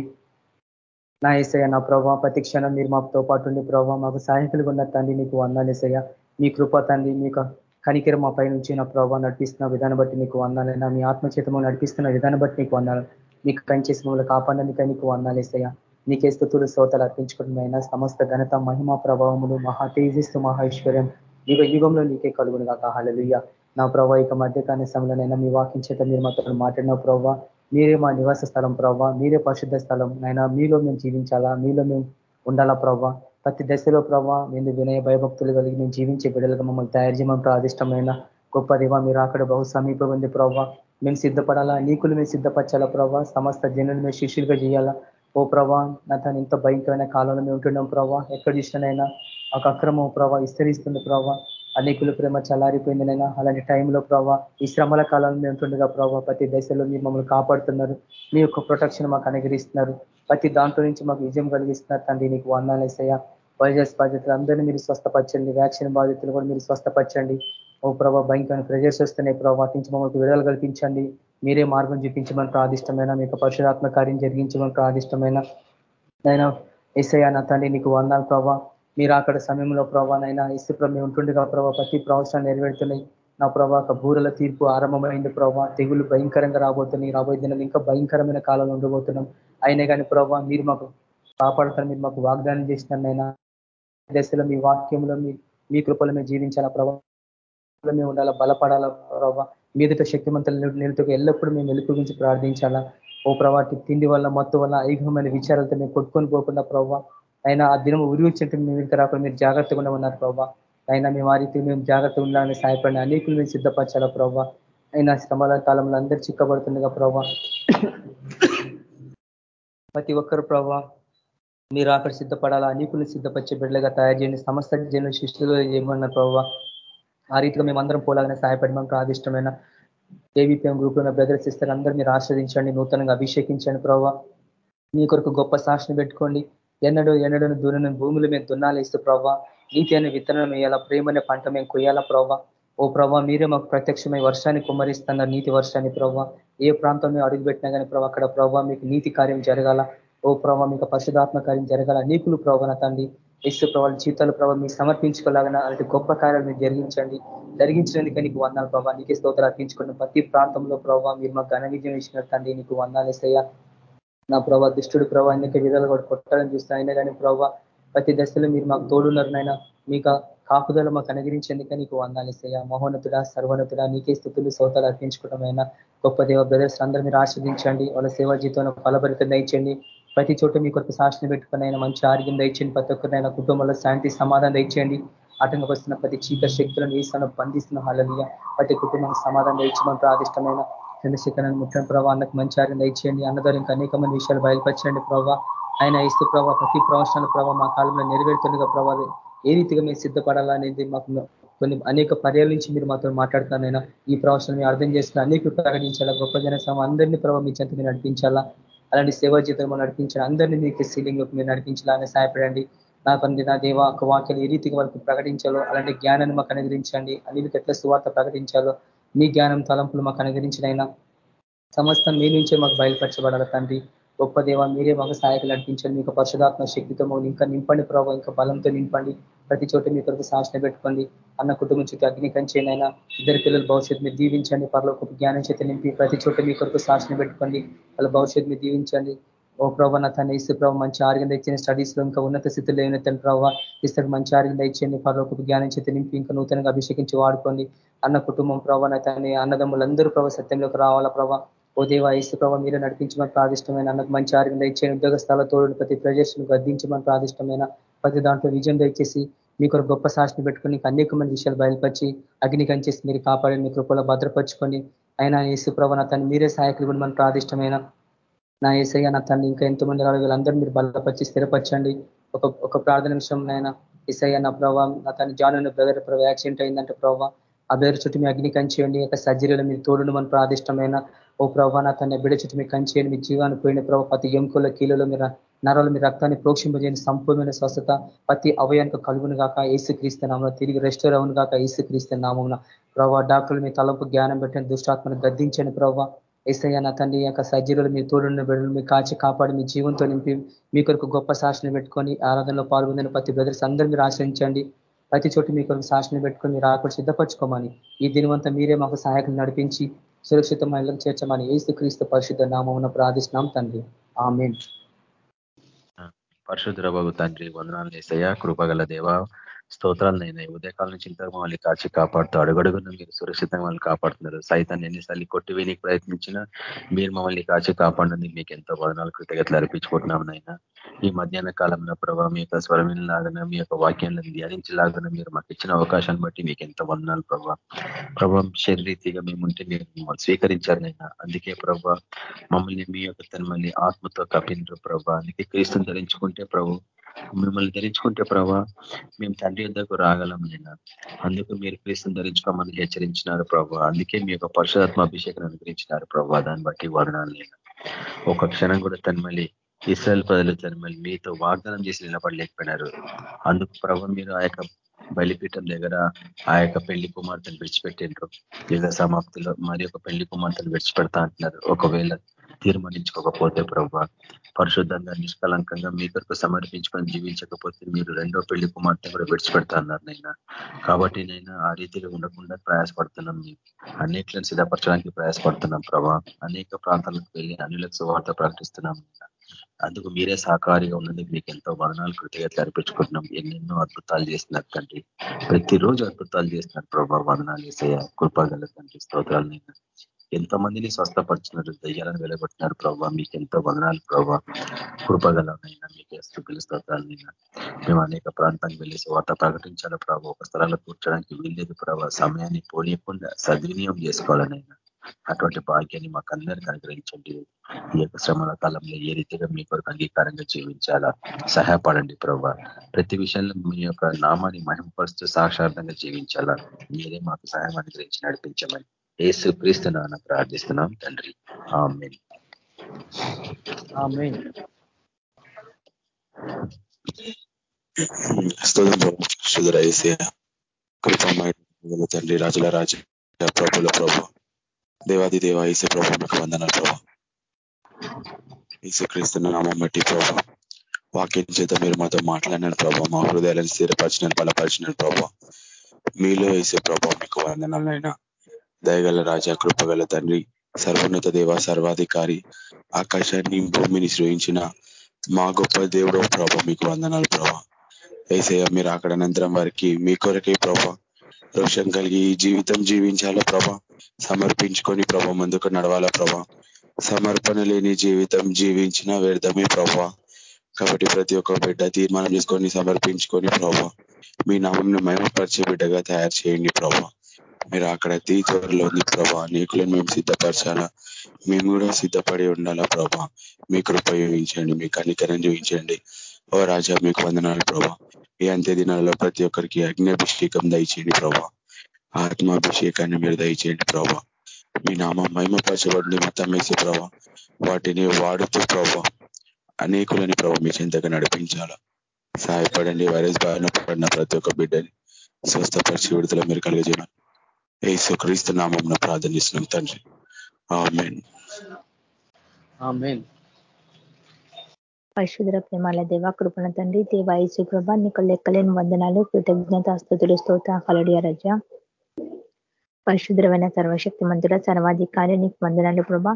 నా ఏసయ్య నా ప్రభావ ప్రతి క్షణం మీరు మాతో పాటు ఉండి ప్రభావ మాకు సహాయకులుగా ఉన్న తండ్రి నీకు వందాలేసయ్యా మీ కృప తండ్రి మీకు కనికిర మా పై నుంచి నా ప్రభావ నడిపిస్తున్న విధానం బట్టి నీకు వందాలైనా మీ ఆత్మచేతము నడిపిస్తున్న విధానం బట్టి నీకు వందాలి నీకు కంచేసి మమ్మల్ని కాపాడడానికి నీకు వందాలేసయ్యా నీకే స్థుతులు శ్రోతలు అర్పించుకుంటున్నాయినా? సమస్త ఘనత మహిమా ప్రభావములు మహా తేజస్సు మహేశ్వర్యం యుగ యుగంలో నీకే కలుగును కాక హలలుయ్య నా ప్రభావ ఇక మధ్యకాల సమయంలోనైనా మీ వాకింగ్ చేత మీరు మాతో మాట్లాడిన ప్రభావ మీరే మా నివాస స్థలం ప్రభావ మీరే పరిశుద్ధ స్థలం. అయినా మీలో మేము జీవించాలా? మీలో మేము ఉండాలా ప్రభావ ప్రతి దశలో ప్రభావ మేము వినయ భయభక్తులు కలిగి మేము జీవించే బిడ్డలుగా మమ్మల్ని తయారు చేయమని ప్రాదిష్టమైన గొప్ప దేవ మీరు అక్కడ బహు సమీపం ఉంది ప్రభావ మేము సిద్ధపడాలా? నీకులు మేము సిద్ధపరచాలా ప్రభావ సమస్త జనులు మేము శిష్యులుగా చేయాలా? ఓ ప్రభా నా తను ఇంత భయంకరమైన కాలంలో మేము ఉంటున్నాం ప్రభావ ఎక్కడ చూసినైనా ఒక అక్రమం ప్రభావ విస్తరిస్తుంది ప్రభా. అనేకుల ప్రేమ చలారిపోయిందినైనా అలాంటి టైంలో ప్రభా ఈ శ్రమల కాలంలో మేము ఉంటుండగా ప్రభావ ప్రతి దశలో మీరు మమ్మల్ని కాపాడుతున్నారు. మీ యొక్క ప్రొటెక్షన్ మాకు అనుగ్రహిస్తున్నారు. ప్రతి దాంట్లో నుంచి మాకు విజయం కలిగిస్తున్నారు. తండ్రి నీకు వందాలేసయ్యా వైరస్ బాధితులు అందరినీ మీరు స్వస్థపరచండి. వ్యాక్సిన్ బాధితులు కూడా మీరు స్వస్థపరచండి. ఓ ప్రభావ భయంకరమైన ప్రెజర్స్ వస్తున్నాయి ప్రభావ నుంచి మమ్మల్ని విడుదల కల్పించండి. మీరే మార్గం చూపించమని ప్రాదిష్టమైన మీకు పరిశుధాత్మ కార్యం జరిగించమని ప్రాదిష్టమైన నేను ఎస్ఐ నా తండ్రి నీకు వందాలు ప్రభావ మీరు అక్కడ సమయంలో ప్రభానైనా ఇసుప్రభ ఉంటుండే ఉంటుండగా ప్రభావ ప్రతి ప్రవచనాలు నెరవేరుతున్నాయి. నా ప్రభావ బూరల తీర్పు ఆరంభమైంది ప్రభావ తెగులు భయంకరంగా రాబోతున్నాయి. రాబోయే దినాలు ఇంకా భయంకరమైన కాలంలో ఉండబోతున్నాం. అయినా కానీ ప్రభావ మీరు మాకు కాపాడుతారు మీరు మాకు వాగ్దానం చేసినైనా దశలో మీ వాక్యంలో మీ మీ కృపలో మేము జీవించాలా ప్రభావ మేము ఉండాలా బలపడాలా ప్రభావ మీదట శక్తిమంతులు నిలుతూ ఎల్లప్పుడూ మేము వెలుపు గురించి ప్రార్థించాలా? ఓ ప్రభావ తిండి వల్ల మత్తు వల్ల ఐఘమైన విచారాలతో మేము కొట్టుకొని పోకుండా ప్రభావ అయినా ఆ దినం ఉరి వచ్చినట్టు మేము ఇంకా రాకుండా మీరు జాగ్రత్తగా ఉన్నారు ప్రభావ అయినా మేము ఆ రీతి మేము జాగ్రత్తగా ఉండాలని సాయపడిన అనేకులు మేము సిద్ధపరచాలా ప్రభావ అయినా శ్రమల కాలంలో అందరు చిక్కబడుతుండగా ప్రభావ ప్రతి ఒక్కరు ప్రభావ మీరు అక్కడ సిద్ధపడాలా అనేకులు సిద్ధపరిచే బిడ్డలుగా తయారు చేయండి. సమస్త జన శిష్యులు ఏమన్నా ప్రభావ ఆ రీతిగా మేమందరం పోలాగానే సహాయపడమని ప్రాదిష్టమైన ఏవిపిఎం గ్రూప్లో బ్రదర్ సిస్టర్ అందరూ మీరు ఆశ్రదించండి నూతనంగా అభిషేకించండి ప్రభావ మీ కొరకు గొప్ప సాక్షిని పెట్టుకోండి. ఎన్నడూ ఎన్నడూ దూరం భూములు మేము దున్నాలేస్తూ ప్రభావ నీతి అనే విత్తనం వేయాలా ప్రేమనే పంట మేము కొయ్యాలా ప్రభావ ఓ ప్రభావ మీరే మాకు ప్రత్యక్షమై వర్షాన్ని కుమ్మరిస్తున్నారు నీతి వర్షాన్ని ప్రభావ ఏ ప్రాంతంలో అడుగుపెట్టినా కానీ ప్రభావ అక్కడ ప్రభావ మీకు నీతి కార్యం జరగాల. ఓ ప్రభావ మీకు పరిశుధాత్మ కార్యం జరగాల. నీకులు ప్రభావ తండ్రి. ఇసు ప్రభావ జీతాలు ప్రభావ మీకు సమర్పించుకోలాగిన అలాంటి గొప్ప కార్యాలు మీరు జరిగించండి. జరిగించినందుకే నీకు వందాలు ప్రభావ నీకే స్తోత్రాలు అర్పించుకున్న ప్రతి ప్రాంతంలో ప్రభావ మీరు మాకు ఘన విజయం ఇచ్చిన తండ్రి. నీకు వందాలు ఇస్తాయా నా ప్రభావ దుష్టుడు ప్రభావ అనేక విధాలు కూడా కొట్టాలని చూస్తే అయినా కానీ ప్రభావ ప్రతి దశలో మీరు మాకు తోడున్నారు నాయన. మీకు కాపుదల మాకు అనుగ్రహించేందుకే నీకు వందాలిస్తాయా మహోన్నతుడ సర్వోన్నతుడ నీకే స్థితులు సౌతాలు అర్పించుకోవడమైనా గొప్ప దేవ బ్రదర్స్ అందరూ మీరు ఆస్వాదించండి వాళ్ళ సేవా జీవితంలో ఫలభరితం దయచండి ప్రతి చోట మీ కొరకు సాక్షిని పెట్టుకుని అయినా మంచి ఆరోగ్యం దయచేయండి. ప్రతి ఒక్కరినైనా కుటుంబంలో శాంతి సమాధానం దయచేయండి. ఆటంకం వస్తున్న ప్రతి చీక శక్తులను వేసిన బంధిస్తున్న హాలలియ ప్రతి కుటుంబానికి సమాధానం దయచేయమని ప్రాదిష్టమైన చంద్రశేఖరాన్ని ముఖ్యం ప్రభావ అన్నకు మంచి ఆరోగ్యం దయచేయండి. అన్నదారు ఇంకా అనేక మంది విషయాలు బయలుపరచండి ప్రభావ ఆయన ఇస్తూ ప్రభావ ప్రతి ప్రవచనాల ప్రభావ మా కాలంలో నెరవేరుతుండగా ప్రభావ ఏ రీతిగా మేము సిద్ధపడాలనేది మాకు కొన్ని అనేక పర్యాల నుంచి మీరు మాతో మాట్లాడుతున్నారైనా ఈ ప్రవచనం అర్థం చేసుకుని అనేక ప్రకటించాలా గొప్ప జన అందరినీ ప్రభావ మీ చెంత మీరు నడిపించాలా. అలాంటి సేవా జీవితంలో నడిపించాలి అందరినీ మీకు సీలింగ్ మీరు నడిపించాలని సహాయపడండి. నాకు నా దేవ ఒక వాక్యాలు ఏ రీతిగా వాళ్ళకి ప్రకటించాలో అలాంటి జ్ఞానాన్ని మాకు అనుగ్రహించండి. అన్నిటికి ఎట్లా సువార్త ప్రకటించాలో మీ జ్ఞానం తలంపులు మాకు అనుగ్రహించినైనా సమస్తం మీ నుంచే మాకు బయలుపరచబడాలి తండ్రి. గొప్ప దేవ మీరే మాకు సహాయకులు నడిపించండి. మీకు పరిశుధాత్మ శక్తితో ఇంకా నింపండి ప్రభావ ఇంకా బలంతో నింపండి. ప్రతి చోట మీ కొరకు శాసన పెట్టుకోండి. అన్న కుటుంబం చుట్టూ అగ్ని కంచేనైనా ఇద్దరు పిల్లల భవిష్యత్తు మీరు దీవించండి. పర్లోకి జ్ఞానం చేత నింపి ప్రతి చోట మీ కొరకు శాసన పెట్టుకోండి. వాళ్ళ భవిష్యత్తు మీరు దీవించండి. ఓ ప్రభావ నా తన ఇసు ప్రభావ మంచి ఆరోగ్యం ఇచ్చిన స్టడీస్లో ఇంకా ఉన్నత స్థితిలో ఏమైనా ప్రభావ ఇస్తాడు మంచి ఆరోగ్యం ఇచ్చేయండి పర్లోకి జ్ఞానం చేత నింపి ఇంకా నూతనంగా అభిషేకించి వాడుకోండి. అన్న కుటుంబం ప్రభావ నా తన అన్నదమ్ములందరూ ప్రభావ సత్యంలోకి రావాలా ప్రభావ ఓ దేవ ఇసు ప్రభావ మీరే నడిపించమని ప్రాదిష్టమైన అన్నకు మంచి ఆరోగ్యం ఇచ్చే ఉద్యోగ స్థల తోడు ప్రతి ప్రజెస్ను గద్దించమని ప్రాదిష్టమైన ప్రతి దాంట్లో విజయం దయచేసి మీ కొరకు గొప్ప సాక్షిని పెట్టుకుని అనేక మంది విషయాలు బయలుపరిచి అగ్ని కంచేసి మీరు కాపాడి మీ కృపలో భద్రపరుచుకొని అయినా ఏసు ప్రభ నా తను మీరే సహాయకులు కూడా మన ప్రాదిష్టమైన నా ఏసయ్య నా తను ఇంకా ఎంతమంది రావాలి వీళ్ళందరూ మీరు బలపరిచి స్థిరపరచండి. ఒక ఒక ప్రార్థన విషయం నాయన ఇసయ్య నా ప్రభావ నా తను జాన్ బ్రదర్ ప్రభావ యాక్సిడెంట్ అయిందంటే ప్రభావ ఆ బెదర్ చుట్టూ మీ అగ్ని కంచేయండి యొక్క సర్జరీలో మీరు తోడును మన ప్రాదిష్టమైన ఓ ప్రభావ నా తన బిడ్డ చుట్టూ మీ కంచేయండి మీ జీవాన్ని పోయిన ప్రభావ ప్రతి ఎంకుల కీలలో మీరు నరాలు మీ రక్తాన్ని ప్రోక్షింపజేయని సంపూర్ణమైన స్వస్థత ప్రతి అవయానికి కలుగును కాక ఏసు క్రీస్తున్నాము తిరిగి రెస్టోర్ అవును కాక ఏసు క్రీస్తున్నాము ప్రభావ డాక్టర్లు మీ తలంపు జ్ఞానం పెట్టిన దుష్టాత్మను గద్దించండి ప్రభావ ఏసయ్య నా తండ్రి యొక్క సర్జరీలు మీ తోడున్న బిడ్డలు మీ కాచి కాపాడి మీ జీవంతో నింపి మీ కొరకు గొప్ప శాసన పెట్టుకొని ఆరాధనలో పాల్గొందని ప్రతి బ్రదర్స్ అందరూ మీరు ఆశ్రయించండి. ప్రతి చోటు మీ కొరకు శాసన పెట్టుకొని మీరు ఆకలి సిద్ధపరచుకోమని ఈ దినవంతా మీరే మాకు సహాయకులు నడిపించి సురక్షిత చేర్చమని ఏసు క్రీస్తు పరిశుద్ధ నామమున ప్రార్థిస్తున్నాం తండ్రి. ఆమెన్. పరిశుద్ధ బాబు తండ్రి వందనాలు వేసయ్యా కృపగల దేవ స్తోత్రాలు నేను. ఉదయకాలం నుంచి ఇంతకు మమ్మల్ని కాచి కాపాడుతూ అడుగడుగున మీరు సురక్షితంగా మమ్మల్ని కాపాడుతున్నారు. సైతాన్ని ఎన్నిసార్లు కొట్టి వేనికి ప్రయత్నించినా మీరు మమ్మల్ని కాచి కాపాడినందుకు మీకు ఎంతో వదనాలు కృతజ్ఞతలు అర్పించుకుంటున్నాం నైనా. ఈ మధ్యాహ్న కాలంలో ప్రభావ మీ యొక్క స్వరమిలాగన మీ యొక్క వాక్యాలను ధ్యానించలాగన మీరు మాకు ఇచ్చిన అవకాశాన్ని బట్టి మీకు ఎంత వందనాలు ప్రభావ ప్రభావం శరీరీతిగా మేముంటే మీరు స్వీకరించారు నైనా అందుకే ప్రభావ మమ్మల్ని మీ యొక్క తన మళ్ళీ ఆత్మతో కప్పినారు ప్రభావ అందుకే క్రీస్తుని ధరించుకుంటే ప్రభు మిమ్మల్ని ధరించుకుంటే ప్రభా మేము తండ్రి వద్దకు రాగలం నేను అందుకు మీరు క్రీస్తుని ధరించుకోమని హెచ్చరించినారు ప్రభా. అందుకే మీ యొక్క పరిశుధాత్మ అభిషేకం అనుగ్రహించినారు ప్రభా. దాన్ని బట్టి వర్ణాలు నేను ఒక క్షణం కూడా తన్మలి ఇస్రాయల్ ప్రజలు తన మీతో వాగ్దానం చేసి నిలబడలేకపోయినారు. అందుకు ప్రభు మీరు ఆ యొక్క బలిపీఠం దగ్గర ఆ యొక్క పెళ్ళి కుమార్తెను విడిచిపెట్టిండ్రు. యుగ సమాప్తిలో మరి ఒక పెళ్ళి కుమార్తెను విడిచిపెడతా అంటున్నారు. ఒకవేళ తీర్మానించుకోకపోతే ప్రభు పరిశుద్ధంగా నిష్కలంకంగా మీ కొరకు సమర్పించుకొని జీవించకపోతే మీరు రెండో పెళ్ళి కుమార్తె కూడా విడిచిపెడతా అన్నారు నైనా కాబట్టి నైనా ఆ రీతిలో ఉండకుండా ప్రయాసపడుతున్నాం మేము. అన్నిట్లను సిద్ధపరచడానికి ప్రయాసపడుతున్నాం ప్రభా. అనేక ప్రాంతాలకు వెళ్ళి అన్నిలకు వార్త ప్రకటిస్తున్నాం అందుకు మీరే సహకారిగా ఉన్నందుకు మీకు ఎంతో వర్ణాలు కృతజ్ఞతలు అర్పించుకుంటున్నాం. ఎన్నెన్నో అద్భుతాలు చేస్తున్నారు తండ్రి. ప్రతిరోజు అద్భుతాలు చేస్తున్నారు ప్రభావ వదనాలు వేసేయ కృపగల తండ్రి. స్తోత్రాలు ఎంతో మందిని స్వస్థపరిచినారు. దయ్యాలను వెలగొట్టినారు ప్రభావ మీకు ఎంతో వదనాలు ప్రభావ కృపగలనైనా మీకు స్థుతులు స్తోత్రాలనైనా మేము అనేక ప్రాంతానికి వెళ్ళి వార్త ప్రకటించాలి ప్రభావ ఒక స్థలాల్లో కూర్చోడానికి వీల్లేదు ప్రభావ సమయాన్ని పోనీయకుండా సద్వినియోగం చేసుకోవాలనైనా అటువంటి భాగ్యాన్ని మాకు అందరికీ అనుగ్రహించండి. ఈ యొక్క శ్రమల కాలంలో ఏ రీతిగా మీ కొరకు అంగీకారంగా జీవించాలా? సహాయపడండి ప్రభావ ప్రతి విషయంలో మీ యొక్క నామాన్ని మహిమపరుస్తూ సాక్షార్థంగా జీవించాలా? మీరే మాకు సహాయం అనుగ్రహించి నడిపించమని ఏసు క్రీస్తున్నా ప్రార్థిస్తున్నాం తండ్రి. తండ్రి రాజుల రాజు ప్రభుల ప్రభు. దేవాది దేవ ఈసే ప్రభు మీకు వందనాలు ప్రభావ ఈసే క్రీస్తున్న నామం బట్టి ప్రభావ వాక్యం చేత మీరు మాతో మాట్లాడినారు ప్రభావ మా హృదయాలను స్థిరపరిచినారు బలపరిచినారు ప్రభావ మీలో వేసే ప్రభావ మీకు వందనాలైనా దయగల రాజా కృపగల తండ్రి సర్వోన్నత దేవ సర్వాధికారి ఆకాశాన్ని భూమిని సృహించిన మా గొప్ప దేవుడో ప్రభావ మీకు వందనాలు ప్రభావ ఏసయ్య మీరు అక్కడ అనంతరం వారికి మీ కొరకే ప్రభావ రోషం కలిగి జీవితం జీవించాలా ప్రభా? సమర్పించుకొని ప్రభా ముందుకు నడవాలా ప్రభా? సమర్పణ లేని జీవితం జీవించిన వ్యర్థమే ప్రభా. కాబట్టి ప్రతి ఒక్క బిడ్డ తీర్మానం చేసుకొని సమర్పించుకొని ప్రభా మీ నామంను మహిమపరిచే బిడ్డగా తయారు చేయండి ప్రభా. మీరు అక్కడ తీ త్వరలో ఉంది ప్రభా. నీకులను మేము సిద్ధపరచాలా? మేము కూడా సిద్ధపడి ఉండాలా ప్రభా? మీ కృప చూపించండి మీ కనికరం చూపించండి. ఓ రాజా మీకు వందనాలు ప్రభా. ఈ అంత్య దినాలలో ప్రతి ఒక్కరికి అగ్నిభిషేకం దయచేయండి ప్రభా. ఆత్మాభిషేకాన్ని మీరు దయచేయండి ప్రభా. మీ నామ మహిమపరచబడి మొత్తం ప్రభా. వాటిని వాడుతూ ప్రభా అనేకులని ప్రభా మీ చింతగా నడిపించాలా. సహాయపడండి వైరస్ బారిన పడిన ప్రతి ఒక్క బిడ్డని స్వస్థపరిచి విడుదల మీరు కలిగజేయమని ఏసు క్రీస్తు నామం ప్రార్థనిస్తున్నాం తండ్రి. పరిశుద్ర ప్రేమాల దేవ కృపణ తండ్రి దేవాయసు ప్రభ నీకు లెక్కలేని వందనాలు కృతజ్ఞత స్థుతులు స్తోత కలడియ రజ. పరిశుద్రమైన సర్వశక్తి మంతుడ సర్వాధికారి నీకు వందనాలు ప్రభా.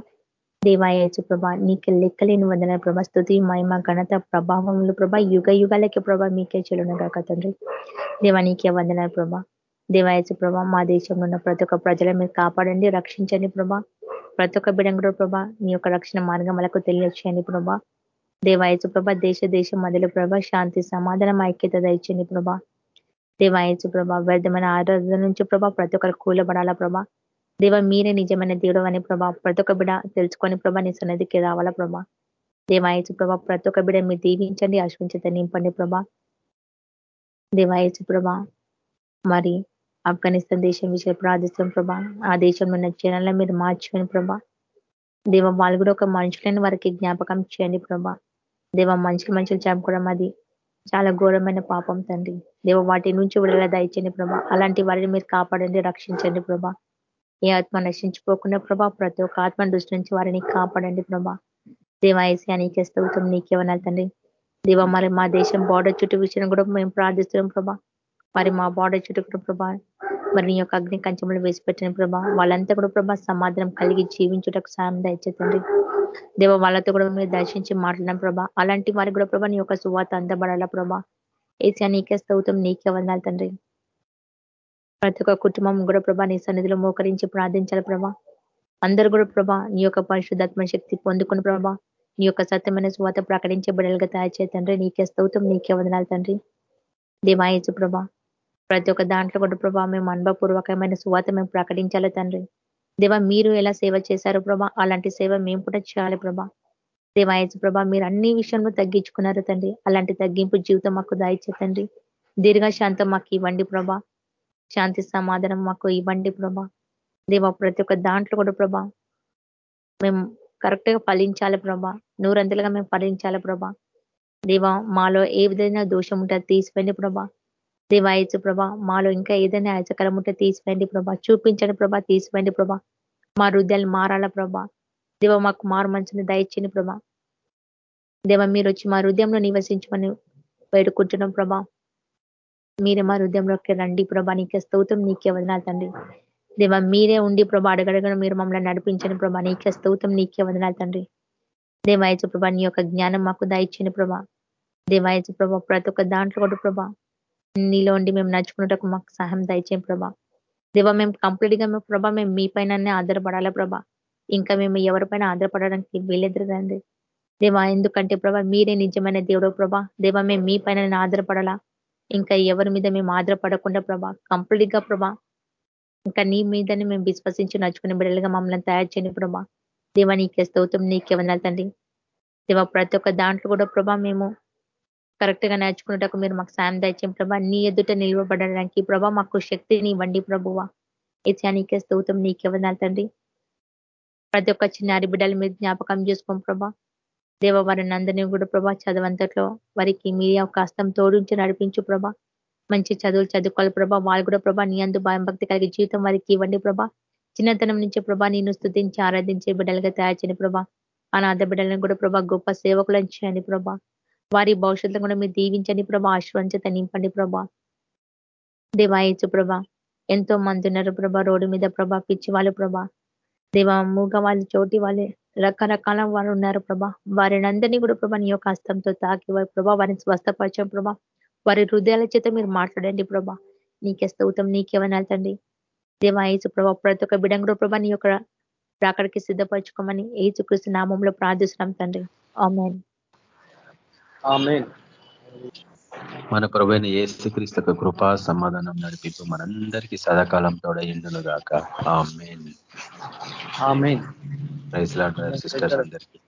దేవాయచు ప్రభా నీకు లెక్కలేని వందన ప్రభా. స్థుతి మహిమ ఘనత ప్రభావములు ప్రభ. యుగ యుగాలకి ప్రభా మీకే చెలునగాక తండ్రి. దేవా నీకే వందన ప్రభా. దేవాయచు ప్రభా మా దేశంలో ఉన్న ప్రతి ఒక్క ప్రజల మీరు కాపాడండి రక్షించండి ప్రభా. ప్రతి ఒక్క బిడంగుడు ప్రభా నీ యొక్క రక్షణ మార్గం వాళ్ళకు తెలియచేయండి ప్రభా. దేవాయచు ప్రభ దేశ దేశం మొదలు ప్రభ శాంతి సమాధానం ఐక్యత దయచండి ప్రభా. దేవాయచు ప్రభ వ్యర్థమైన ఆరాధన నుంచి ప్రభా ప్రతి ఒక్కరు కూలబడాలా ప్రభా. దేవ మీరే నిజమైన దేవుడు అని ప్రభా ప్రతి ఒక్క బిడ తెలుసుకొని ప్రభా నీ సన్నిధికి రావాలా ప్రభా. దేవాయచు ప్రభా ప్రతి ఒక్క బిడ మీరు దీవించండి అశ్వించత నింపండి ప్రభా. దేవాయచు ప్రభా మరి ఆఫ్ఘనిస్తాన్ దేశం విషయం ప్రార్థిస్తాం ప్రభా. ఆ దేశంలో ఉన్న జనాల్లో మీరు మార్చుకొని ప్రభా దేవ వాళ్ళు కూడా ఒక మనుషులని వారికి జ్ఞాపకం చేయండి ప్రభా. దేవ మనుషులు మనుషులు చంపుకోవడం అది చాలా ఘోరమైన పాపం తండ్రి. దేవ వాటి నుంచి విడుదల దయచండి ప్రభా. అలాంటి వారిని మీరు కాపాడండి రక్షించండి ప్రభా. ఏ ఆత్మ నశించిపోకుండా ప్రభా ప్రతి ఒక్క ఆత్మ దృష్టి నుంచి వారిని కాపాడండి ప్రభా. దేవాయసి నీకే స్థౌతం నీకేమన్నా తండ్రి. దేవ మరి మా దేశం బార్డర్ చుట్టూ విషయం కూడా మేము ప్రార్థిస్తున్నాం ప్రభా. మరి మా బాడీ చుట్టూ కూడా ప్రభా మరి నీ యొక్క అగ్ని కంచంలో వేసి పెట్టిన ప్రభా వాళ్ళంతా కూడా ప్రభా సమాధానం కలిగి జీవించుటకు సాయం దయచేతండి దేవ వాళ్ళతో కూడా మీరు దర్శించి మాట్లాడిన ప్రభా అలాంటి వారికి కూడా ప్రభా నీ యొక్క సువాత అందబడాలా ప్రభా. ఏసీ నీకే స్థౌతం నీకే వందాలి తండ్రి. ప్రతి ఒక్క కుటుంబం కూడా ప్రభా నీ సన్నిధిలో మోకరించి ప్రార్థించాలి ప్రభా. అందరు కూడా ప్రభా నీ యొక్క పరిశుద్ధాత్మ శక్తి పొందుకుని ప్రభా నీ యొక్క సత్యమైన సువాత ప్రకటించే బిడలుగా తయారు చేతండ్రి నీకే స్తౌతం నీకే వదనాలు తండ్రి. దేవాయచు ప్రభా ప్రతి ఒక్క దాంట్లో కూడా ప్రభా మేము అనుభవపూర్వకమైన సువాత మేము ప్రకటించాలి తండ్రి. దేవా మీరు ఎలా సేవ చేశారు ప్రభా? అలాంటి సేవ మేము కూడా చేయాలి ప్రభా. దేవాయచు ప్రభా మీరు అన్ని విషయంలో తగ్గించుకున్నారు తండ్రి. అలాంటి తగ్గింపు జీవితం మాకు దాయిచ్చేతండి దీర్ఘ శాంతం మాకు ఇవ్వండి ప్రభా. శాంతి సమాధానం మాకు ఇవ్వండి ప్రభా. దేవ ప్రతి ఒక్క దాంట్లో కూడా ప్రభా మేము కరెక్ట్గా ఫలించాలి ప్రభా. నూరంతులుగా మేము ఫలించాలి ప్రభా. దేవ మాలో ఏ విధంగా దోషం ఉంటే తీసిపోయింది ప్రభా. దేవాయచు ప్రభా మాలో ఇంకా ఏదైనా అయచకరం ఉంటే తీసివేయండి ప్రభా చూపించండి ప్రభా తీసివేయండి ప్రభా. మా హృదయాలు మారాల ప్రభా. దేవ మాకు మారు మంచిని దయచేని ప్రభా. దేవ మీరు వచ్చి మా హృదయంలో నివసించమని వేడుకుంటున్నాం ప్రభా. మీరే మా హృదయంలోకి రండి ప్రభా నీకే స్తౌతం నీకే వదనాలు తండ్రి. దేవ మీరే ఉండి ప్రభా అడగడగడ మీరు మమ్మల్ని నడిపించని ప్రభా నీకే స్తౌతం నీకే వదనాలు తండ్రి. దేవాయచు ప్రభా నీ యొక్క జ్ఞానం మాకు దాయిచ్చిన ప్రభా. దేవాయచు ప్రభా ప్రతి ఒక్క దాంట్లో కూడా ప్రభా నీలో ఉండి మేము నడుచుకున్నటకు మాకు సహాయం దయచేయం ప్రభా. దేవ మేము కంప్లీట్గా మేము ప్రభా మేము మీ పైన ఆధారపడాలా ప్రభా. ఇంకా మేము ఎవరిపైన ఆధారపడడానికి వీలెదురు రండి దేవా ఎందుకంటే ప్రభా మీరే నిజమైన దేవుడు ప్రభా. దేవా మేము మీ పైన ఆధారపడాలా. ఇంకా ఎవరి మీద మేము ఆధారపడకుండా ప్రభా కంప్లీట్గా ప్రభా ఇంకా నీ మీదనే మేము విశ్వసించి నడుచుకునే బిడ్డలుగా మమ్మల్ని తయారు చేయని ప్రభా. దేవా నీకే స్తోత్రం నీకే వందాలి తండ్రి. దేవా ప్రతి ఒక్క దాంట్లో కూడా ప్రభా మేము కరెక్ట్గా నేర్చుకున్నటకు మీరు మాకు సాయం దయచేయం ప్రభా. నీ ఎదుట నిల్వబడడానికి ప్రభా మాకు శక్తిని ఇవ్వండి ప్రభువా. ఇచ్చా నీకే స్తోత్రం నీకే తండ్రి. ప్రతి ఒక్క చిన్నారి బిడ్డలు మీరు జ్ఞాపకం చేసుకోం ప్రభా. దేవ వారిని అందరినీ కూడా ప్రభా చదవంతట్లో వారికి మీరే ఒక హస్తం తోడుంచి నడిపించు ప్రభా. మంచి చదువులు చదువుకోవాలి ప్రభా. వాళ్ళు కూడా ప్రభా నీ అందు భయం భక్తి కలిగి జీవితం వారికి ఇవ్వండి ప్రభా. చిన్నతనం నుంచి ప్రభా నేను స్థుతించి ఆరాధించే బిడ్డలుగా తయారు చేయని ప్రభా. అనాథ బిడ్డలను కూడా ప్రభా గొప్ప సేవకులను చేయండి ప్రభా. వారి భవిష్యత్తులో కూడా మీరు దీవించండి ప్రభా ఆశ్రయించత నింపండి ప్రభా. దేవాయచు ప్రభా ఎంతో మంది ఉన్నారు ప్రభా రోడ్డు మీద ప్రభా పిచ్చి వాళ్ళు ప్రభా. దేవ మూగ వాళ్ళు చోటి వాళ్ళే రకరకాల వారు ఉన్నారు ప్రభా. వారిని అందరినీ కూడా ప్రభా నీ యొక్క హస్తంతో తాకి వారి ప్రభా వారిని స్వస్థపరచం ప్రభా. వారి హృదయాల చేత మీరు మాట్లాడండి ప్రభా. నీకే స్తౌతం నీకేమనాలి తండ్రి. దేవా ఏసు ప్రభా ప్రతి ఒక్క బిడంగుడు ప్రభా నీ యొక్క రాకడికి సిద్ధపరచుకోమని ఏసుకృష్ణ నామంలో ప్రార్థిస్తున్నాం తండ్రి. ఆమెన్. మన ప్రభైన ఏసుక్రీస్తు కృపా సమాధానం నడిపింపు మనందరికీ సదాకాలం తోడయిండును గాక ఆమెన్. లాడ్ సిస్టర్స్ అందరికీ.